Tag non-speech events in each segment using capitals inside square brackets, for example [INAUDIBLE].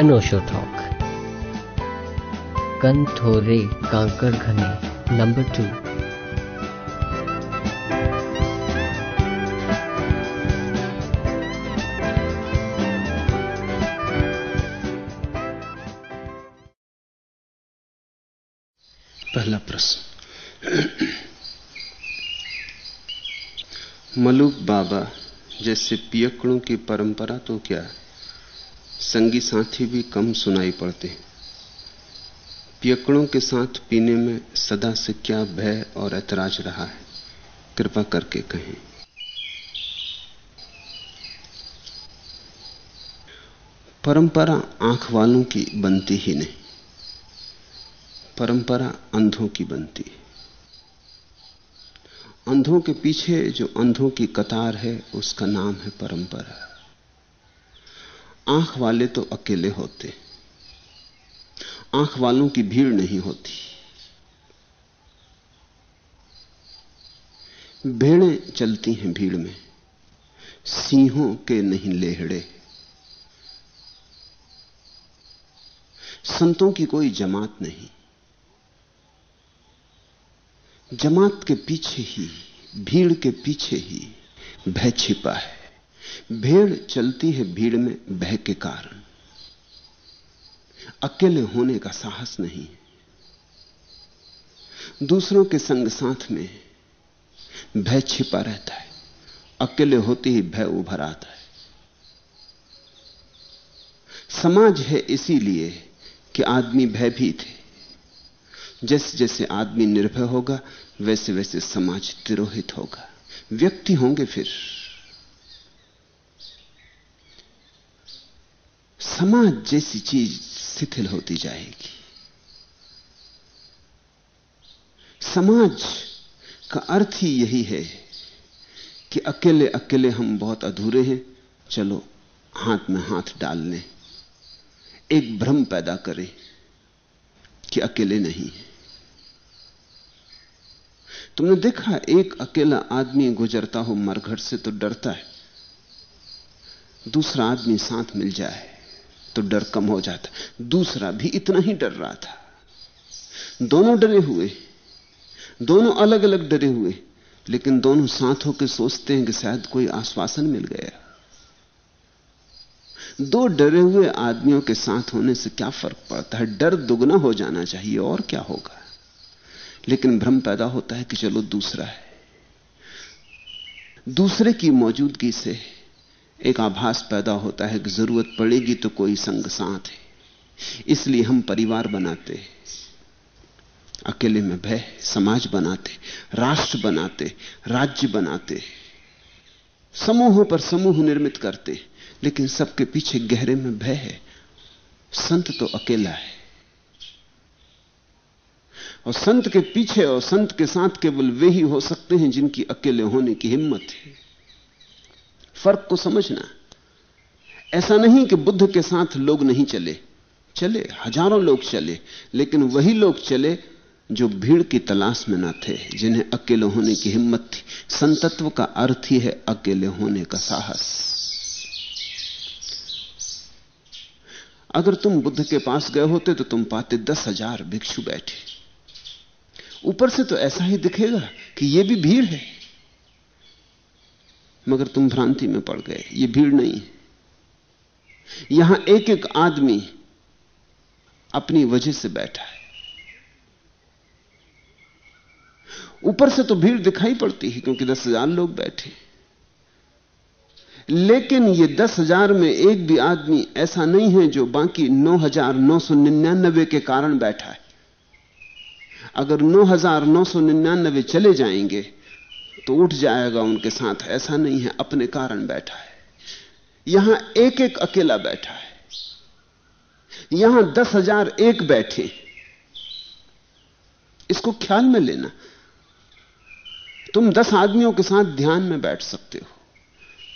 अनोशो talk कन थोरे conquer घने नंबर टू पहला प्रश्न। मलूक बाबा जैसे पियकड़ों की परंपरा तो क्या संगी साथी भी कम सुनाई पड़ते हैं। पियकड़ों के साथ पीने में सदा से क्या भय और ऐतराज रहा है? कृपा करके कहें। परंपरा आँख वालों की बनती ही नहीं। परंपरा अंधों की बनती है। अंधों के पीछे जो अंधों की कतार है, उसका नाम है परंपरा। आँख वाले तो अकेले होते, आँख वालों की भीड़ नहीं होती। भेड़ें चलती हैं भीड़ में, सिंहों के नहीं लेहड़े। संतों की कोई जमात नहीं, जमात के पीछे ही, भीड़ के पीछे ही भय छिपा है। भेड़ चलती है भीड़ में भय के कारण। अकेले होने का साहस नहीं दूसरों के संग साथ में भय छिपा रहता है। अकेले होते ही भय उभर आता है। समाज है इसीलिए कि आदमी भयभीत है। जैसे जैसे आदमी निर्भय होगा वैसे वैसे समाज तिरोहित होगा। व्यक्ति होंगे फिर। समाज जैसी चीज़ शिथिल होती जाएगी। समाज का अर्थ ही यही है कि अकेले अकेले हम बहुत अधूरे हैं, चलो हाथ में हाथ डाल लें एक भ्रम पैदा करें कि अकेले नहीं तुमने देखा, एक अकेला आदमी गुजरता हो मरघट से तो डरता है, दूसरा आदमी साथ मिल जाए। तो डर कम हो जाता। दूसरा भी इतना ही डर रहा था। दोनों डरे हुए। दोनों अलग अलग डरे हुए। लेकिन दोनों साथ होकर सोचते हैं कि शायद कोई आश्वासन मिल गया। दो डरे हुए आदमियों के साथ होने से क्या फ़र्क पड़ता है? डर दुगना हो जाना चाहिए, और क्या होगा? लेकिन भ्रम पैदा होता है कि चलो दूसरा है। दूसरे की मौजूदगी से एक आभास पैदा होता है कि ज़रूरत पड़ेगी तो कोई संग साथ है। इसलिए हम परिवार बनाते अकेले में भय, समाज बनाते राष्ट्र बनाते राज्य बनाते समूहों पर समूह निर्मित करते लेकिन सबके पीछे गहरे में भय है। संत तो अकेला है। और संत के पीछे और संत के साथ केवल वे ही हो सकते हैं जिनकी अकेले होने की हिम्मत है। फ़र्क को समझना ऐसा नहीं कि बुद्ध के साथ लोग नहीं चले। चले, हज़ारों लोग चले, लेकिन वही लोग चले जो भीड़ की तलाश में न थे, जिन्हें अकेले होने की हिम्मत थी। संतत्व का अर्थ ही है अकेले होने का साहस। अगर तुम बुद्ध के पास गए होते तो तुम पाते दस हज़ार भिक्षु बैठे। ऊपर से तो ऐसा ही दिखेगा कि यह भी भीड़ है। मगर तुम भ्रांति में पड़ गए। ये भीड़ नहीं यहाँ एक एक आदमी अपनी वजह से बैठा है। ऊपर से तो भीड़ दिखाई पड़ती है क्योंकि दस हज़ार लोग बैठे लेकिन ये दस हज़ार में एक भी आदमी ऐसा नहीं है जो बाकी नौ हज़ार नौ सौ निन्यानबे के कारण बैठा है। अगर नौ हज़ार नौ सौ निन्यानबे चले जाएँगे तो उठ जाएगा उनके साथ, ऐसा नहीं है, अपने कारण बैठा है। यहाँ एक एक अकेला बैठा है। यहाँ दस हज़ार एक बैठे इसको ख्याल में लेना। तुम दस आदमियों के साथ ध्यान में बैठ सकते हो।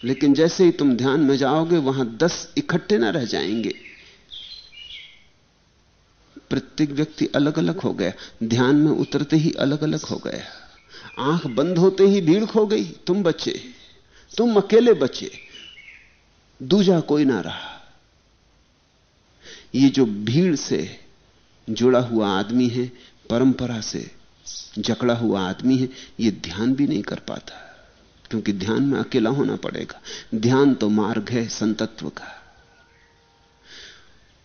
लेकिन जैसे ही तुम ध्यान में जाओगे, वहाँ दस इकट्ठे ना रह जाएँगे। प्रत्येक व्यक्ति अलग अलग हो गया। ध्यान में उतरते ही अलग अलग हो गया। आँख बंद होते ही भीड़ खो गई। तुम बचे, तुम अकेले बचे। दूजा कोई ना रहा। ये जो भीड़ से जुड़ा हुआ आदमी है, परंपरा से जकड़ा हुआ आदमी है, ये ध्यान भी नहीं कर पाता, क्योंकि ध्यान में अकेला होना पड़ेगा। ध्यान तो मार्ग है संतत्व का।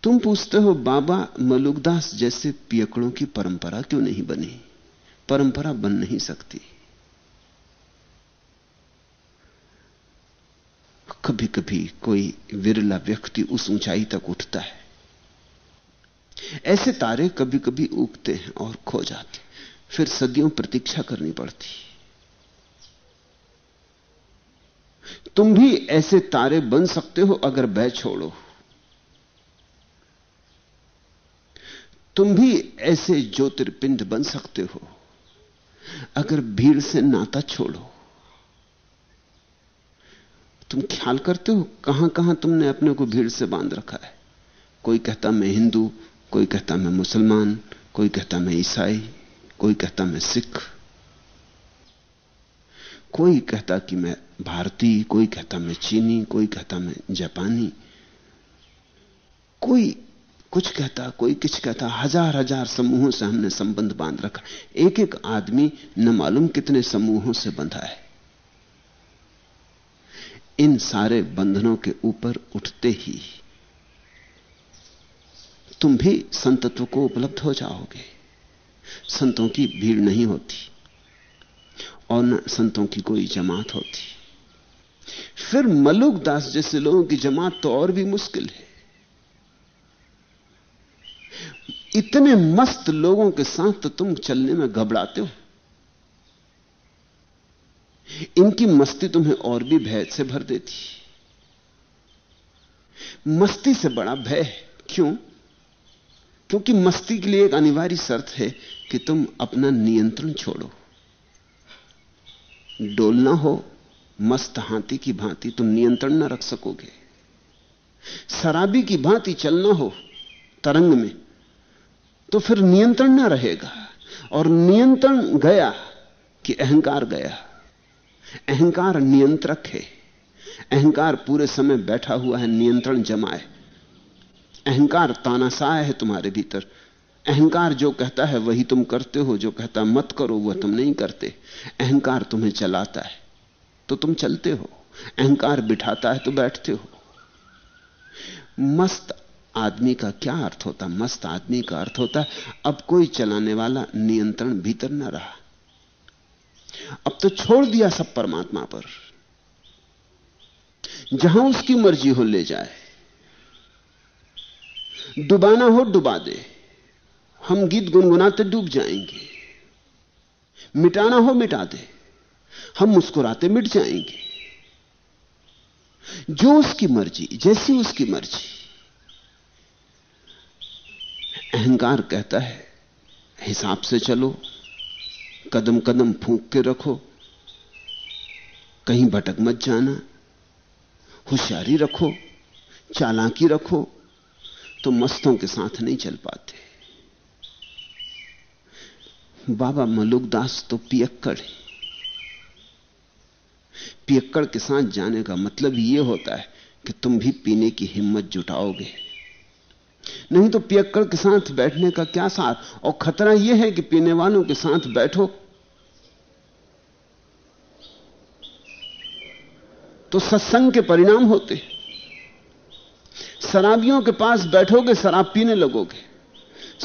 तुम पूछते हो, बाबा मलुकदास जैसे पियकड़ों की परंपरा क्यों नहीं बनी? परंपरा बन नहीं सकती। कभी कभी कोई विरला व्यक्ति उस ऊंचाई तक उठता है। ऐसे तारे कभी कभी उगते हैं और खो जाते फिर सदियों प्रतीक्षा करनी पड़ती तुम भी ऐसे तारे बन सकते हो अगर बह छोड़ो। तुम भी ऐसे ज्योतिर्पिंड बन सकते हो। अगर भीड़ से नाता छोड़ो, तुम ख्याल करते हो कहाँ कहाँ तुमने अपने को भीड़ से बाँध रखा है? कोई कहता मैं हिंदू, कोई कहता मैं मुसलमान, कोई कहता मैं ईसाई, कोई कहता मैं सिख। कोई कहता कि मैं भारतीय, कोई कहता मैं चीनी, कोई कहता मैं जापानी। कोई कुछ कहता, कोई कुछ कहता, हज़ार हज़ार समूहों से हमने संबंध बाँध रखा। एक एक आदमी न मालूम कितने समूहों से बंधा है। इन सारे बंधनों के ऊपर उठते ही तुम भी संतत्व को उपलब्ध हो जाओगे। संतों की भीड़ नहीं होती और न संतों की कोई जमात होती। फिर मलुक दास जैसे लोगों की जमात तो और भी मुश्किल है। इतने मस्त लोगों के साथ तो तुम चलने में घबराते हो। इनकी मस्ती तुम्हें और भी भय से भर देती मस्ती से बड़ा भय क्यों? क्योंकि मस्ती के लिए एक अनिवार्य शर्त है कि तुम अपना नियंत्रण छोड़ो। डोलना हो, मस्त हाथी की भांति तुम नियंत्रण न रख सकोगे। शराबी की भांति चलना हो, तरंग में। तो फिर नियंत्रण न रहेगा। और नियंत्रण गया कि अहंकार गया। अहंकार नियंत्रक है। अहंकार पूरे समय बैठा हुआ है, नियंत्रण जमाए अहंकार तानाशाह है तुम्हारे भीतर। अहंकार जो कहता है, वही तुम करते हो। जो कहता मत करो, वह तुम नहीं करते। अहंकार तुम्हें चलाता है तो तुम चलते हो। अहंकार बिठाता है तो बैठते हो। मस्त आदमी का क्या अर्थ होता? मस्त आदमी का अर्थ होता, अब कोई चलाने वाला नियंत्रण भीतर न रहा। अब तो छोड़ दिया सब परमात्मा पर। जहाँ उसकी मर्ज़ी हो ले जाए। डुबाना हो डुबा दे। हम गीत गुनगुनाते डूब जाएँगे। मिटाना हो मिटा दे। हम मुस्कुराते मिट जाएँगे। जो उसकी मर्ज़ी, जैसी उसकी मर्ज़ी। अहंकार कहता है, हिसाब से चलो कदम कदम फूंक के रखो, कहीं भटक मत जाना, होशियारी रखो, चालाकी रखो तो मस्तों के साथ नहीं चल पाते। बाबा मलुकदास तो पियक्कड़ है। पियक्कड़ के साथ जाने का मतलब यह होता है कि तुम भी पीने की हिम्मत जुटाओगे। नहीं तो पियक्कड़ के साथ बैठने का क्या साथ? और खतरा यह है कि पीने वालों के साथ बैठो। तो सत्संग के परिणाम होते शराबियों के पास बैठोगे, शराब पीने लगोगे।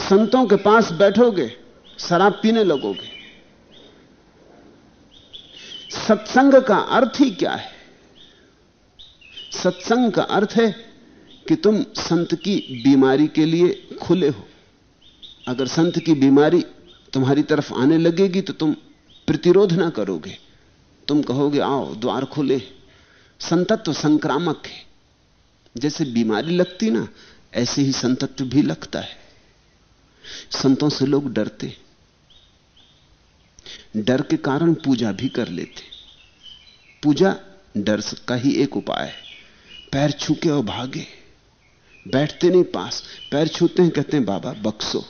संतों के पास बैठोगे, शराब पीने लगोगे। सत्संग का अर्थ ही क्या है? सत्संग का अर्थ है कि तुम संत की बीमारी के लिए खुले हो। अगर संत की बीमारी तुम्हारी तरफ़ आने लगेगी तो तुम प्रतिरोध ना करोगे। तुम कहोगे, आओ, द्वार खुले। संतत्व संक्रामक है। जैसे बीमारी लगती ना, ऐसे ही संतत्व भी लगता है। संतों से लोग डरते। डर के कारण पूजा भी कर लेते। पूजा डर का ही एक उपाय है। पैर छूके और भागे। बैठते नहीं पास, पैर छूते हैं, कहते हैं, बाबा, बक्सो।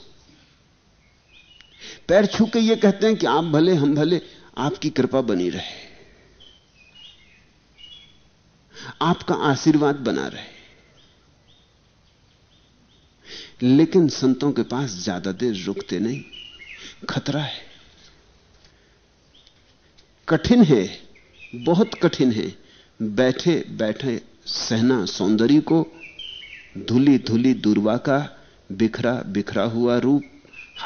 पैर छू के ये कहते हैं कि आप भले, हम भले, आपकी कृपा बनी रहे। आपका आशीर्वाद बना रहे। लेकिन संतों के पास ज़्यादा देर रुकते नहीं। खतरा है। कठिन है, बहुत कठिन है। बैठे बैठे सहना सौंदर्य को धुली धुली दुर्वा का बिखरा बिखरा हुआ रूप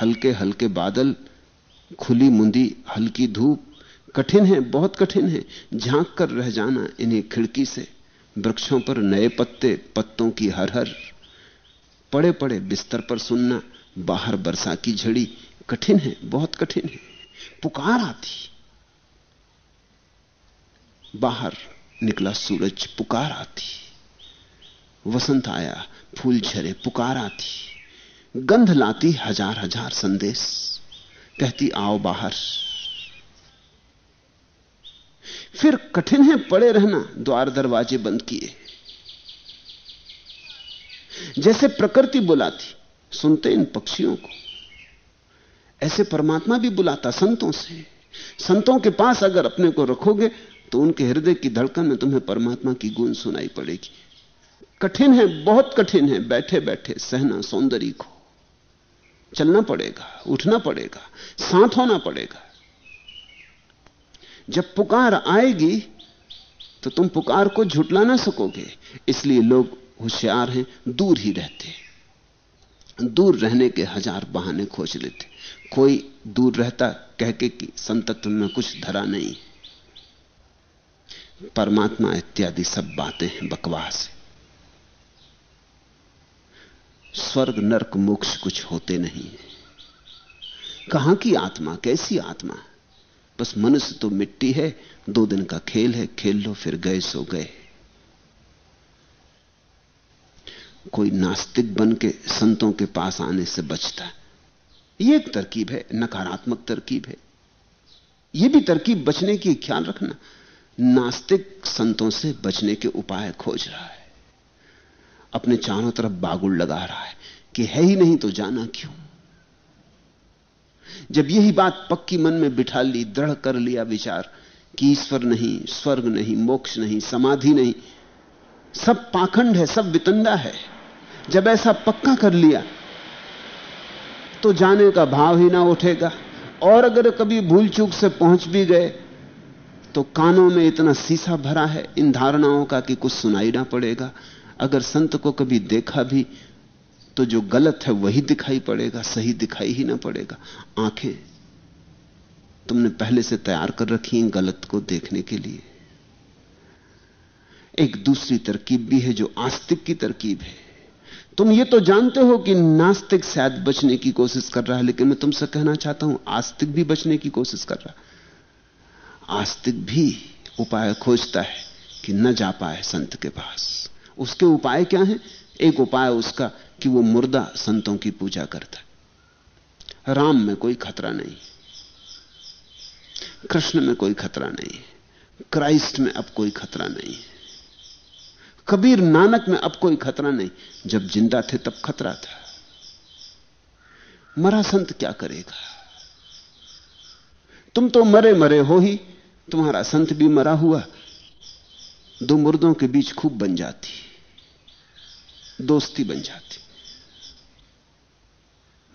हल्के हल्के बादल, खुली मुंदी, हल्की धूप। कठिन है, बहुत कठिन है। झाँक कर रह जाना इन्हीं खिड़की से। वृक्षों पर नए पत्ते, पत्तों की हर हर पड़े पड़े बिस्तर पर सुनना, बाहर बरसा की झड़ी। कठिन है, बहुत कठिन है। पुकार आती। बाहर निकला सूरज, पुकार आती। वसंत आया, फूल झरे, पुकार आती गंध लाती हज़ार हज़ार संदेश। कहती, आओ बाहर। फिर कठिन है, पड़े रहना, द्वार दरवाजे बंद किए। जैसे प्रकृति बुलाती, सुनते इन पक्षियों को। ऐसे परमात्मा भी बुलाता संतों से। संतों के पास अगर अपने को रखोगे तो उनके हृदय की धड़कन में तुम्हें परमात्मा की गूंज सुनाई पड़ेगी। कठिन है, बहुत कठिन है बैठे बैठे सहना, सौंदर्य को चलना पड़ेगा, उठना पड़ेगा, साथ होना पड़ेगा। जब पुकार आएगी तो तुम पुकार को झुटला ना सकोगे, इसलिए लोग होशियार हैं, दूर ही रहते हैं। दूर रहने के हज़ार बहाने खोज लेते कोई दूर रहता कह के कि संतत्व में कुछ धरा नहीं। परमात्मा इत्यादि सब बातें हैं, बकवास है। स्वर्ग, नरक, मोक्ष कुछ होते नहीं कहाँ की आत्मा? कैसी आत्मा? बस मनुष्य तो मिट्टी है, दो दिन का खेल है, खेल लो, फिर गए, सो गए। कोई नास्तिक बन के संतों के पास आने से बचता है। यह एक तरकीब है, नकारात्मक तरकीब है। यह भी तरकीब बचने की ख्याल रखना। नास्तिक संतों से बचने के उपाय खोज रहा है। अपने चारों तरफ़ बागुल लगा रहा है कि है ही नहीं तो जाना क्यों? जब यही बात पक्की मन में बिठा ली, दृढ़ कर लिया विचार कि ईश्वर नहीं, स्वर्ग नहीं, मोक्ष नहीं, समाधि नहीं, सब पाखंड है, सब वितंडा है। जब ऐसा पक्का कर लिया तो जाने का भाव ही ना उठेगा। और अगर कभी भूल चूक से पहुँच भी गए तो कानों में इतना सीसा भरा है, इन धारणाओं का कि कुछ सुनाई ना पड़ेगा। अगर संत को कभी देखा भी तो जो गलत है वही दिखाई पड़ेगा, सही दिखाई ही ना पड़ेगा। आँखें तुमने पहले से तैयार कर रखी हैं गलत को देखने के लिए। एक दूसरी तरकीब भी है जो आस्तिक की तरकीब है। तुम ये तो जानते हो कि नास्तिक शायद बचने की कोशिश कर रहा है, लेकिन मैं तुमसे कहना चाहता हूँ, आस्तिक भी बचने की कोशिश कर रहा आस्तिक भी उपाय खोजता है कि न जा पाए संत के पास। उसके उपाय क्या हैं? एक उपाय उसका कि वो मुर्दा संतों की पूजा करता राम में कोई खतरा नहीं। कृष्ण में कोई खतरा नहीं। क्राइस्ट में अब कोई खतरा नहीं। कबीर नानक में अब कोई खतरा नहीं। जब ज़िंदा थे तब खतरा था। मरा संत क्या करेगा? तुम तो मरे मरे हो ही। तुम्हारा संत भी मरा हुआ। दो मुर्दों के बीच खूब बन जाती। दोस्ती बन जाती।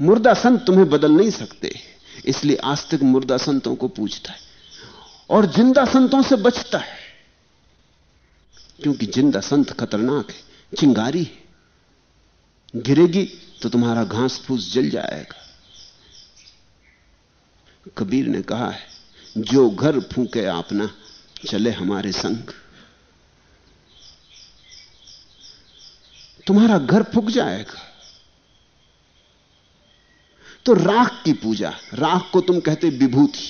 मुर्दा संत तुम्हें बदल नहीं सकते, इसलिए आस्तिक मुर्दा संतों को पूछता है और ज़िंदा संतों से बचता है। क्योंकि ज़िंदा संत खतरनाक है, चिंगारी है। गिरेगी तो तुम्हारा घास फूस जल जाएगा। कबीर ने कहा है, जो घर फूके आपना, चले हमारे संग। तुम्हारा घर फूक जाएगा। तो राख की पूजा, राख को तुम कहते विभूति।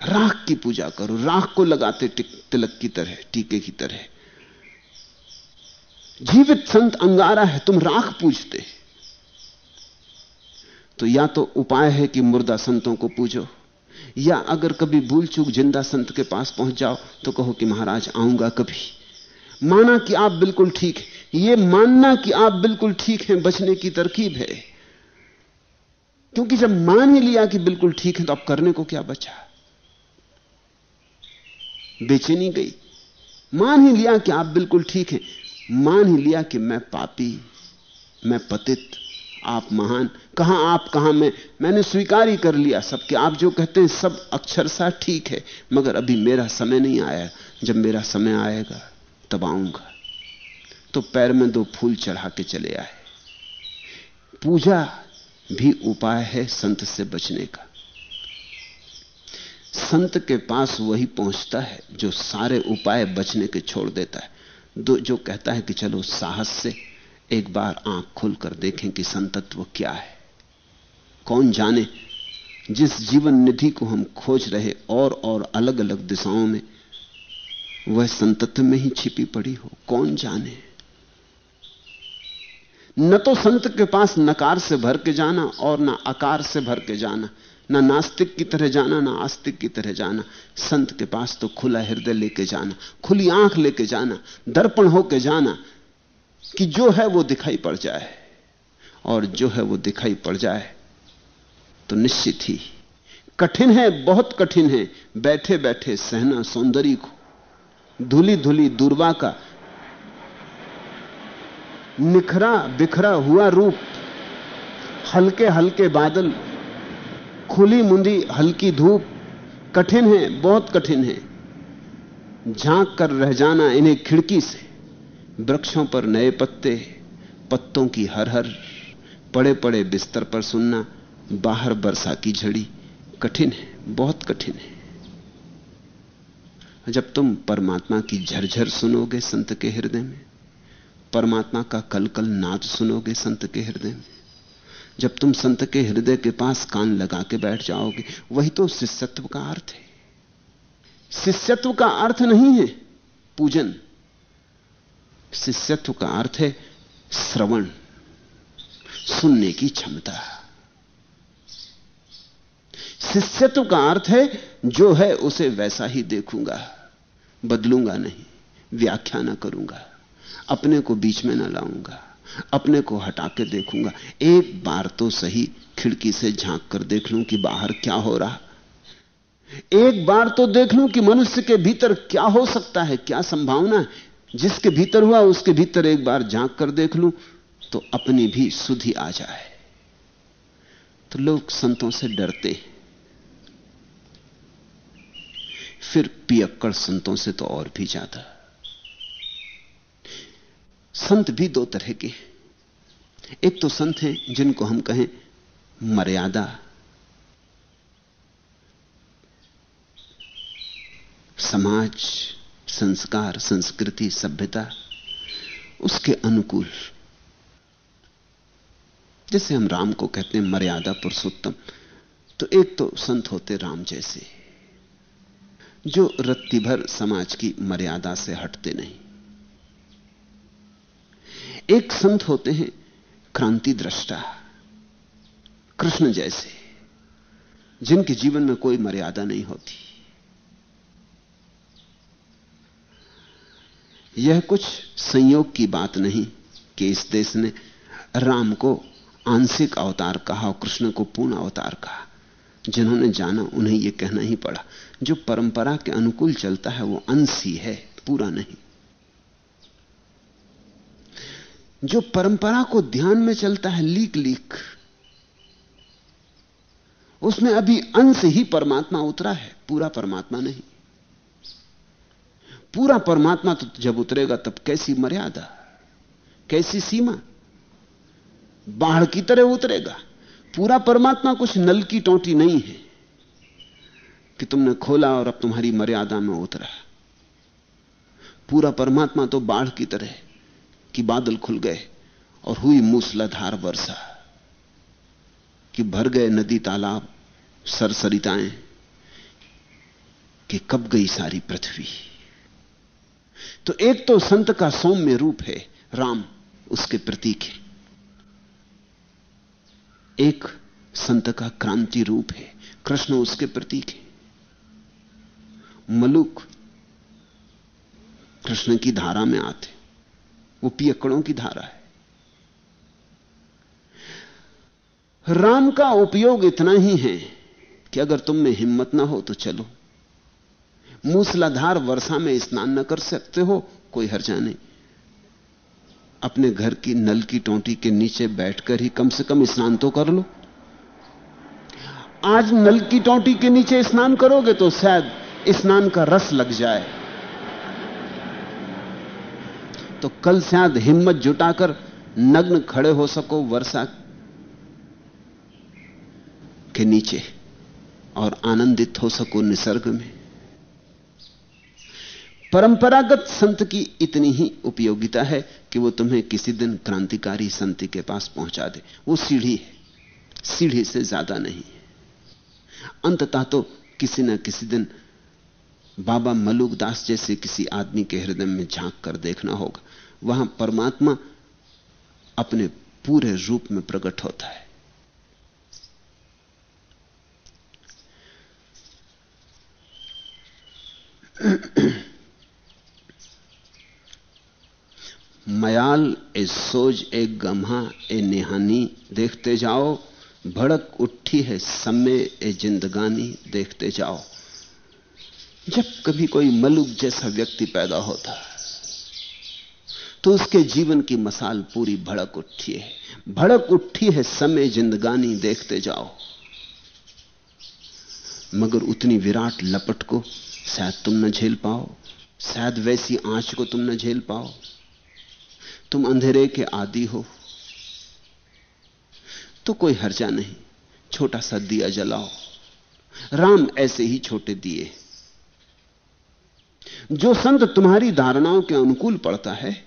राख की पूजा करो, राख को लगाते तिलक की तरह, टीके की तरह। जीवित संत अंगारा है, तुम राख पूजते। तो या तो उपाय है कि मुर्दा संतों को पूजो, या अगर कभी भूल चूक ज़िंदा संत के पास पहुँच जाओ तो कहो कि महाराज, आऊँगा कभी। माना कि आप बिल्कुल ठीक हैं। यह मानना कि आप बिल्कुल ठीक हैं बचने की तरकीब है। क्योंकि जब मान ही लिया कि बिल्कुल ठीक है तो अब करने को क्या बचा? बेचैनी गई। मान ही लिया कि आप बिल्कुल ठीक हैं। मान ही लिया कि मैं पापी, मैं पतित, आप महान। कहाँ आप, कहाँ मैं? मैंने स्वीकार ही कर लिया सब कि आप जो कहते हैं सब अक्षरशा ठीक है, मगर अभी मेरा समय नहीं आया। जब मेरा समय आएगा तब आऊँगा तो पैर में दो फूल चढ़ा के चले आए। पूजा भी उपाय है संत से बचने का। संत के पास वही पहुँचता है जो सारे उपाय बचने के छोड़ देता है। दो, जो कहता है कि चलो साहस से एक बार आँख खोलकर देखें कि संतत्व क्या है। कौन जाने, जिस जीवन निधि को हम खोज रहे और और अलग अलग दिशाओं में वह संतत्व में ही छिपी पड़ी हो। कौन जाने? न तो संत के पास नकार से भर के जाना और ना आकार से भर के जाना। ना नास्तिक की तरह जाना, ना आस्तिक की तरह जाना। संत के पास तो खुला हृदय लेके जाना, खुली आँख लेके जाना, दर्पण होके जाना कि जो है वो दिखाई पड़ जाए। और जो है वो दिखाई पड़ जाए तो निश्चित ही कठिन है, बहुत कठिन है। बैठे बैठे सहना सौंदर्य को धुली धुली दुर्वा का निखरा बिखरा हुआ रूप हल्के हल्के बादल खुली मुंदी हल्की धूप, कठिन है, बहुत कठिन है। झाँक कर रह जाना इन्हें खिड़की से। वृक्षों पर नए पत्ते, पत्तों की हर हर पड़े पड़े बिस्तर पर सुनना, बाहर बरसा की झड़ी, कठिन है, बहुत कठिन है। जब तुम परमात्मा की झरझर सुनोगे संत के हृदय में, परमात्मा का कल कल नाच सुनोगे संत के हृदय में, जब तुम संत के हृदय के पास कान लगा के बैठ जाओगे, वही तो शिष्यत्व का अर्थ है। शिष्यत्व का अर्थ नहीं है पूजन। शिष्यत्व का अर्थ है श्रवण, सुनने की क्षमता। शिष्यत्व का अर्थ है, जो है उसे वैसा ही देखूँगा, बदलूँगा नहीं, व्याख्या ना करूँगा, अपने को बीच में ना लाऊँगा, अपने को हटा के देखूँगा। एक बार तो सही खिड़की से झाँक कर देख लूँ कि बाहर क्या हो रहा। एक बार तो देख लूँ कि मनुष्य के भीतर क्या हो सकता है, क्या संभावना है। जिसके भीतर हुआ, उसके भीतर एक बार झाँक कर देख लूँ तो अपनी भी सुधि आ जाए। तो लोग संतों से डरते फिर पियक्कड़ संतों से तो और भी ज़्यादा। संत भी दो तरह के एक तो संत हैं जिनको हम कहें मर्यादा। समाज, संस्कार, संस्कृति, सभ्यता, उसके अनुकूल। जैसे हम राम को कहते हैं मर्यादा पुरुषोत्तम तो एक तो संत होते राम जैसे। जो रत्ती भर समाज की मर्यादा से हटते नहीं। एक संत होते हैं क्रांति दृष्टा कृष्ण जैसे, जिनके जीवन में कोई मर्यादा नहीं होती। यह कुछ संयोग की बात नहीं कि इस देश ने राम को आंशिक अवतार कहा और कृष्ण को पूर्ण अवतार कहा। जिन्होंने जाना, उन्हें यह कहना ही पड़ा। जो परंपरा के अनुकूल चलता है, वो अंश ही है पूरा नहीं। जो परंपरा को ध्यान में चलता है लीक लीक उसमें अभी अंश ही परमात्मा उतरा है, पूरा परमात्मा नहीं। पूरा परमात्मा तो जब उतरेगा, तब कैसी मर्यादा, कैसी सीमा? बाढ़ की तरह उतरेगा। पूरा परमात्मा कुछ नल की टोटी नहीं है कि तुमने खोला और अब तुम्हारी मर्यादा में उतरा। पूरा परमात्मा तो बाढ़ की तरह कि बादल खुल गए और हुई मूसलाधार वर्षा, कि भर गए नदी तालाब, सरसरिताएँ, कि कब गई सारी पृथ्वी। तो एक तो संत का सौम्य रूप है, राम, उसके प्रतीक है। एक संत का क्रांति रूप है। कृष्ण उसके प्रतीक है। मलुक कृष्ण की धारा में आते वो पियकड़ों की धारा है। राम का उपयोग इतना ही है कि अगर तुम में हिम्मत ना हो तो चलो। मूसलाधार वर्षा में स्नान न कर सकते हो, कोई हर्जा नहीं। अपने घर की नल की टोंटी के नीचे बैठकर ही कम से कम स्नान तो कर लो। आज नल की टोंटी के नीचे स्नान करोगे तो शायद स्नान का रस लग जाए। तो कल शायद हिम्मत जुटाकर नग्न खड़े हो सको वर्षा के नीचे और आनंदित हो सको निसर्ग में। परंपरागत संत की इतनी ही उपयोगिता है कि वो तुम्हें किसी दिन क्रांतिकारी संत के पास पहुँचा दे। वो सीढ़ी है। सीढ़ी से ज़्यादा नहीं अंततः तो किसी न किसी दिन बाबा मलुक दास जैसे किसी आदमी के हृदय में झाँक कर देखना होगा। वहाँ परमात्मा अपने पूरे रूप में प्रकट होता है। [CLEARS THROAT] मयाल, ए सोज, ए गम्हा, ए निहानी, देखते जाओ। भड़क उठी है समय ए जिंदगानी, देखते जाओ। जब कभी कोई मलुक जैसा व्यक्ति पैदा होता तो उसके जीवन की मसाल पूरी भड़क उठी है। भड़क उठी है समय जिंदगानी, देखते जाओ। मगर उतनी विराट लपट को शायद तुम न झेल पाओ, शायद वैसी आँच को तुम न झेल पाओ। तुम अंधेरे के आदि हो। तो कोई हर्जा नहीं, छोटा सा दिया जलाओ। राम ऐसे ही छोटे दिए। जो संत तुम्हारी धारणाओं के अनुकूल पड़ता है,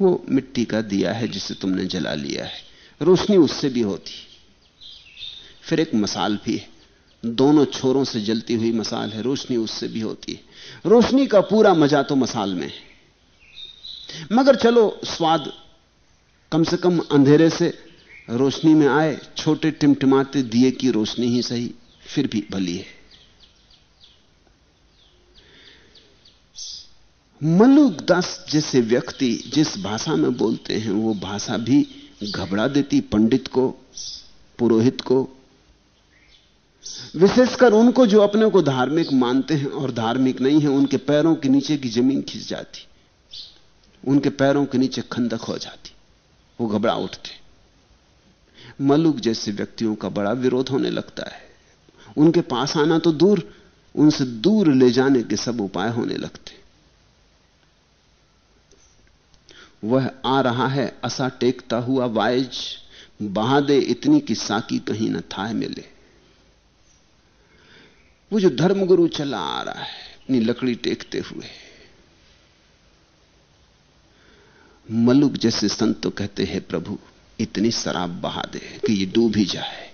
वो मिट्टी का दिया है जिसे तुमने जला लिया है। रोशनी उससे भी होती। फिर एक मसाल भी है। दोनों छोरों से जलती हुई मसाल है, रोशनी उससे भी होती है। रोशनी का पूरा मज़ा तो मसाल में है। मगर चलो, स्वाद कम से कम अंधेरे से रोशनी में आए, छोटे टिमटिमाते दिए की रोशनी ही सही, फिर भी भली है। मलुक दास जैसे व्यक्ति जिस भाषा में बोलते हैं, वो भाषा भी घबरा देती पंडित को, पुरोहित को, विशेषकर उनको जो अपने को धार्मिक मानते हैं और धार्मिक नहीं है, उनके पैरों के नीचे की ज़मीन खिंच जाती। उनके पैरों के नीचे खंदक हो जाती। वो घबरा उठते। मलुक जैसे व्यक्तियों का बड़ा विरोध होने लगता है। उनके पास आना तो दूर, उनसे दूर ले जाने के सब उपाय होने लगते। वह आ रहा है, असा टेकता हुआ वायज बहा दे इतनी कि साकी कहीं न था मिले। वो जो धर्मगुरु चला आ रहा है, अपनी लकड़ी टेकते हुए। मलुक जैसे संत तो कहते हैं, प्रभु, इतनी शराब बहा दे कि ये डूब ही जाए।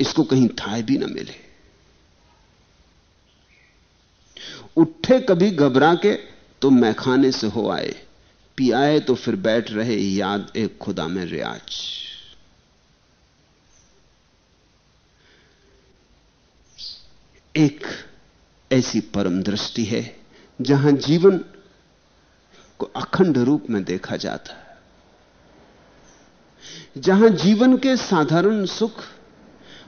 इसको कहीं थाए भी ना मिले। उठे कभी घबरा के तो मैखाने से हो आए। पियाए तो फिर बैठ रहे, याद एक खुदा में रियाज। एक ऐसी परम दृष्टि है, जहाँ जीवन को अखंड रूप में देखा जाता है। जहाँ जीवन के साधारण सुख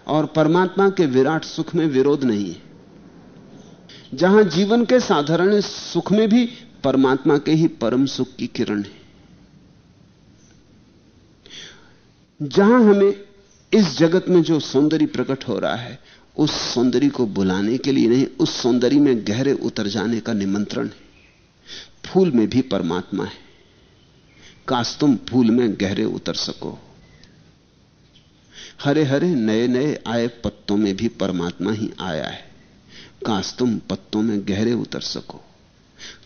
और परमात्मा के विराट सुख में विरोध नहीं है, जहाँ जीवन के साधारण सुख में भी परमात्मा के ही परम सुख की किरण है, जहाँ हमें इस जगत में जो सौंदर्य प्रकट हो रहा है, उस सौंदर्य को बुलाने के लिए नहीं, उस सौंदर्य में गहरे उतर जाने का निमंत्रण है। फूल में भी परमात्मा है। काश तुम फूल में गहरे उतर सको। हरे हरे नए नए आए पत्तों में भी परमात्मा ही आया है। काश तुम पत्तों में गहरे उतर सको।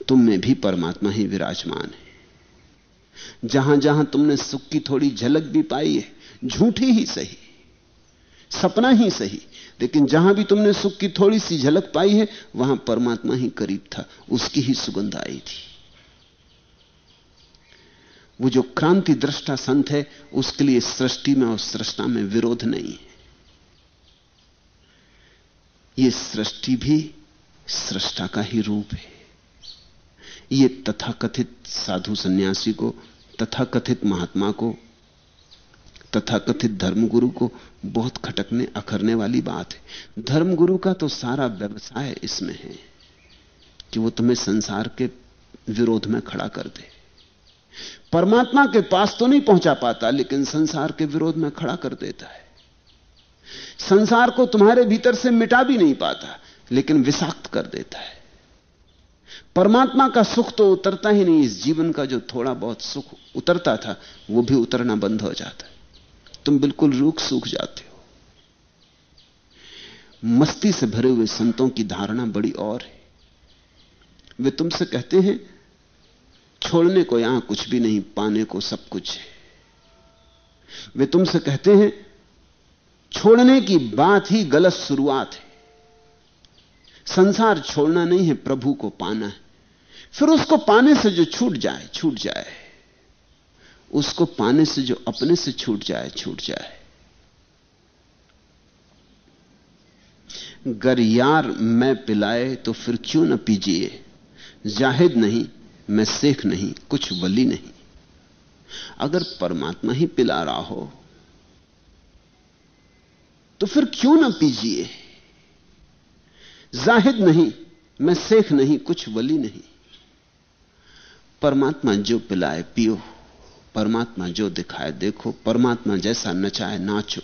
तुम में भी परमात्मा ही विराजमान है। जहाँ जहाँ तुमने सुख की थोड़ी झलक भी पाई है, झूठी ही सही, सपना ही सही लेकिन जहाँ भी तुमने सुख की थोड़ी सी झलक पाई है, वहाँ परमात्मा ही करीब था, उसकी ही सुगंध आई थी। वो जो क्रांति दृष्टा संत है, उसके लिए सृष्टि में और सृष्टा में विरोध नहीं है। ये सृष्टि भी सृष्टा का ही रूप है। ये तथाकथित साधु सन्यासी को, तथाकथित महात्मा को तथाकथित धर्मगुरु को बहुत खटकने, अखरने वाली बात है। धर्मगुरु का तो सारा व्यवसाय इसमें है कि वो तुम्हें संसार के विरोध में खड़ा कर दे। परमात्मा के पास तो नहीं पहुँचा पाता, लेकिन संसार के विरोध में खड़ा कर देता है। संसार को तुम्हारे भीतर से मिटा भी नहीं पाता, लेकिन विषाक्त कर देता है। परमात्मा का सुख तो उतरता ही नहीं, इस जीवन का जो थोड़ा बहुत सुख उतरता था, वो भी उतरना बंद हो जाता है। तुम बिल्कुल रूख सूख जाते हो। मस्ती से भरे हुए संतों की धारणा बड़ी और है। वे तुमसे कहते हैं, छोड़ने को यहाँ कुछ भी नहीं, पाने को सब कुछ है। वे तुमसे कहते हैं, छोड़ने की बात ही गलत शुरुआत है। संसार छोड़ना नहीं है, प्रभु को पाना है। फिर उसको पाने से जो छूट जाए छूट जाए। उसको पाने से जो अपने से छूट जाए छूट जाए। गर यार मैं पिलाए तो फिर क्यों न पीजिए? जाहिद नहीं, मैं शेख नहीं, कुछ वली नहीं। अगर परमात्मा ही पिला रहा हो तो फिर क्यों ना पीजिए? जाहिद नहीं, मैं शेख नहीं, कुछ वली नहीं। परमात्मा जो पिलाए, पियो। परमात्मा जो दिखाए, देखो, परमात्मा जैसा नचाए, नाचो।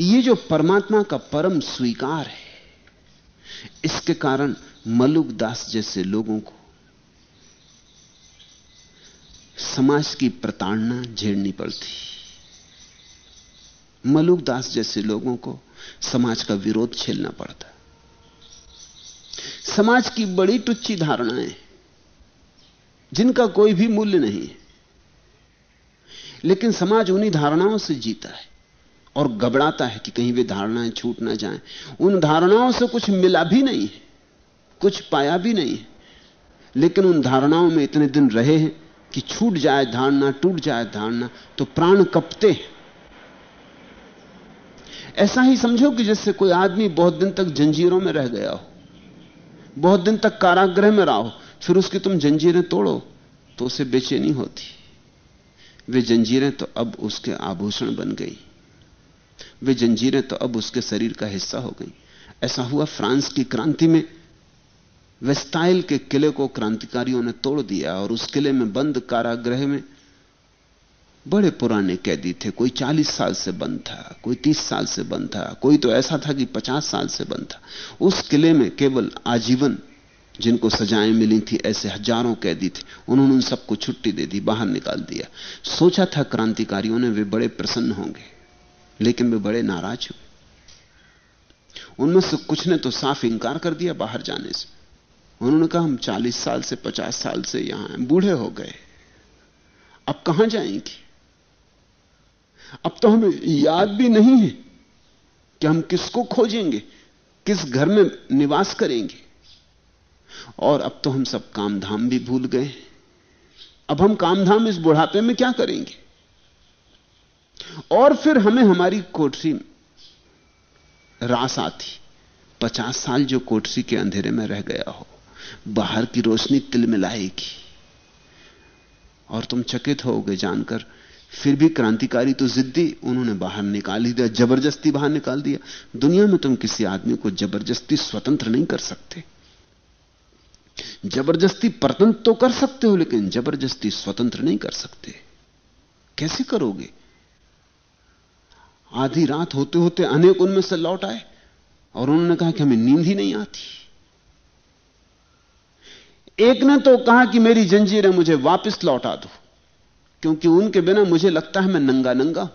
ये जो परमात्मा का परम स्वीकार है, इसके कारण मलुक दास जैसे लोगों को समाज की प्रताड़ना झेड़नी पड़ती। मलुक दास जैसे लोगों को समाज का विरोध झेलना पड़ता। समाज की बड़ी टुच्ची धारणाएँ, जिनका कोई भी मूल्य नहीं है। लेकिन समाज उन्हीं धारणाओं से जीता है और घबराता है कि कहीं वे धारणाएँ छूट ना जाएँ। उन धारणाओं से कुछ मिला भी नहीं है, कुछ पाया भी नहीं है। लेकिन उन धारणाओं में इतने दिन रहे हैं कि छूट जाए धारणा, टूट जाए धारणा तो प्राण कपते हैं। ऐसा ही समझो कि जैसे कोई आदमी बहुत दिन तक जंजीरों में रह गया हो, बहुत दिन तक कारागृह में रहा हो, फिर उसकी तुम जंजीरें तोड़ो तो उसे बेचैनी होती वे जंजीरें तो अब उसके आभूषण बन गई। वे जंजीरें तो अब उसके शरीर का हिस्सा हो गई। ऐसा हुआ फ्रांस की क्रांति में। वेस्टाइल के किले को क्रांतिकारियों ने तोड़ दिया और उस किले में बंद कारागृह में बड़े पुराने कैदी थे। कोई चालीस साल से बंद था, कोई तीस साल से बंद था, कोई तो ऐसा था कि पचास साल से बंद था। उस किले में केवल आजीवन जिनको सजाएँ मिली थी, ऐसे हज़ारों कैदी थे। उन्होंने उन सबको छुट्टी दे दी, बाहर निकाल दिया। सोचा था क्रांतिकारियों ने वे बड़े प्रसन्न होंगे, लेकिन वे बड़े नाराज़ हुए। उनमें से कुछ ने तो साफ़ इंकार कर दिया बाहर जाने से। उन्होंने कहा, हम चालीस साल से, पचास साल से यहाँ हैं, बूढ़े हो गए। अब कहाँ जाएँगे? अब तो हमें याद भी नहीं है कि हम किसको खोजेंगे, किस घर में निवास करेंगे। और अब तो हम सब कामधाम भी भूल गए। अब हम कामधाम इस बुढ़ापे में क्या करेंगे? और फिर हमें हमारी कोठरी रास आती। पचास साल जो कोठरी के अंधेरे में रह गया हो, बाहर की रोशनी तिल मिलाएगी और तुम चकित होगे जानकर, फिर भी क्रांतिकारी तो जिद्दी, उन्होंने बाहर निकाल ही दिया, ज़बरदस्ती बाहर निकाल दिया। दुनिया में तुम किसी आदमी को ज़बरदस्ती स्वतंत्र नहीं कर सकते। ज़बरदस्ती परतंत्र तो कर सकते हो, लेकिन ज़बरदस्ती स्वतंत्र नहीं कर सकते। कैसे करोगे? आधी रात होते होते अनेक उनमें से लौट आए, और उन्होंने कहा कि हमें नींद ही नहीं आती। एक ने तो कहा कि मेरी जंजीरें मुझे वापस लौटा दो, क्योंकि उनके बिना मुझे लगता है मैं नंगा नंगा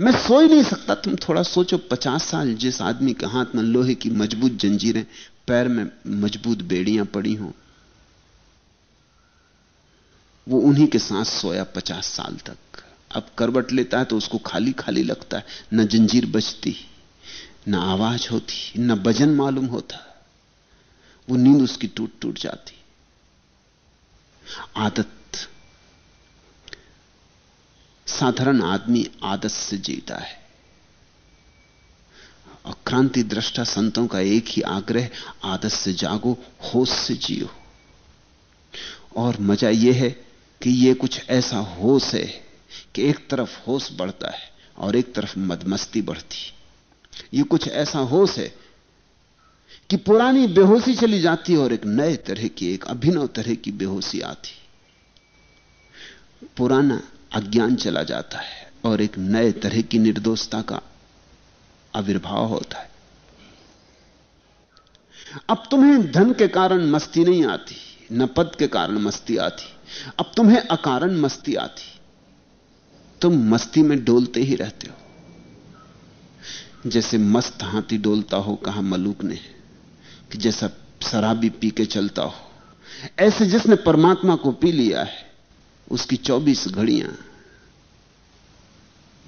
मैं सो ही नहीं सकता, तुम थोड़ा सोचो, पचास साल जिस आदमी के हाथ में लोहे की मज़बूत जंजीरें, पैर में मज़बूत बेड़ियाँ पड़ी हों, वो उन्हीं के साथ सोया पचास साल तक। अब करवट लेता है तो उसको खाली खाली लगता है, न जंजीर बजती, न आवाज़ होती, न वज़न मालूम होता। वो नींद उसकी टूट टूट जाती। आदत साधारण आदमी आदत से जीता है। और क्रांति दृष्टा संतों का एक ही आग्रह, आदत से जागो, होश से जियो। और मज़ा यह है कि यह कुछ ऐसा होश है कि एक तरफ़ होश बढ़ता है और एक तरफ़ मदमस्ती बढ़ती। यह कुछ ऐसा होश है कि पुरानी बेहोशी चली जाती है और एक नए तरह की, एक अभिनव तरह की बेहोशी आती। पुराना अज्ञान चला जाता है और एक नए तरह की निर्दोषता का आविर्भाव होता है। अब तुम्हें धन के कारण मस्ती नहीं आती, न पद के कारण मस्ती आती, अब तुम्हें अकारण मस्ती आती। तुम मस्ती में डोलते ही रहते हो। जैसे मस्त हाथी डोलता हो, कहा मलूक ने, कि जैसा शराबी पी के चलता हो। ऐसे जिसने परमात्मा को पी लिया है उसकी 24 घड़ियाँ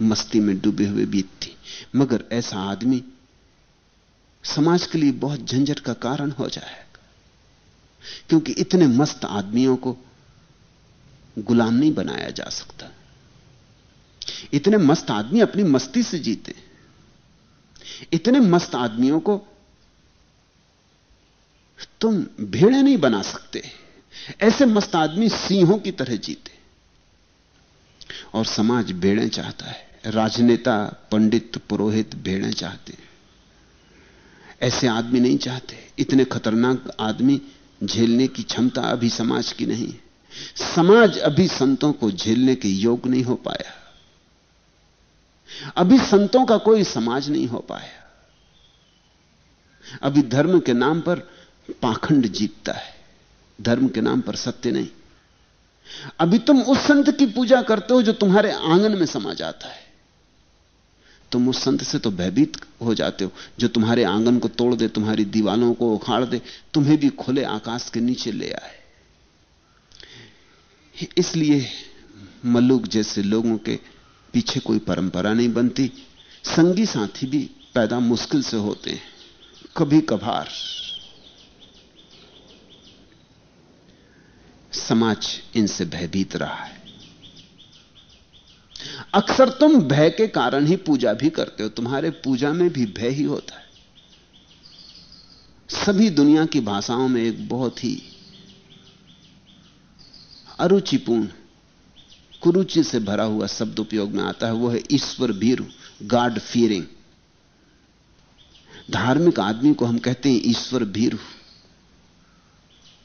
मस्ती में डूबे हुए बीतती मगर ऐसा आदमी समाज के लिए बहुत झंझट का कारण हो जाएगा। क्योंकि इतने मस्त आदमियों को गुलाम नहीं बनाया जा सकता। इतने मस्त आदमी अपनी मस्ती से जीते। इतने मस्त आदमियों को तुम भेड़े नहीं बना सकते। ऐसे मस्त आदमी सिंहों की तरह जीते। और समाज भेड़े चाहता है। राजनेता, पंडित, पुरोहित भेड़े चाहते हैं। ऐसे आदमी नहीं चाहते। इतने खतरनाक आदमी झेलने की क्षमता अभी समाज की नहीं है। समाज अभी संतों को झेलने के योग नहीं हो पाया। अभी संतों का कोई समाज नहीं हो पाया। अभी धर्म के नाम पर पाखंड जीतता है। धर्म के नाम पर सत्य नहीं। अभी तुम उस संत की पूजा करते हो जो तुम्हारे आँगन में समा जाता है। तुम उस संत से तो भयभीत हो जाते हो, जो तुम्हारे आँगन को तोड़ दे, तुम्हारी दीवालों को उखाड़ दे, तुम्हें भी खुले आकाश के नीचे ले आए। इसलिए मल्लुक जैसे लोगों के पीछे कोई परंपरा नहीं बनती। संगी साथी भी पैदा मुश्किल से होते हैं कभी कभार समाज इनसे भयभीत रहा है। अक्सर तुम भय के कारण ही पूजा भी करते हो, तुम्हारे पूजा में भी भय ही होता है। सभी दुनिया की भाषाओं में एक बहुत ही अरुचिपूर्ण, कुरुचि से भरा हुआ शब्द उपयोग में आता है, वो है ईश्वर भीरु गॉड फियरिंग धार्मिक आदमी को हम कहते हैं ईश्वर भीरु।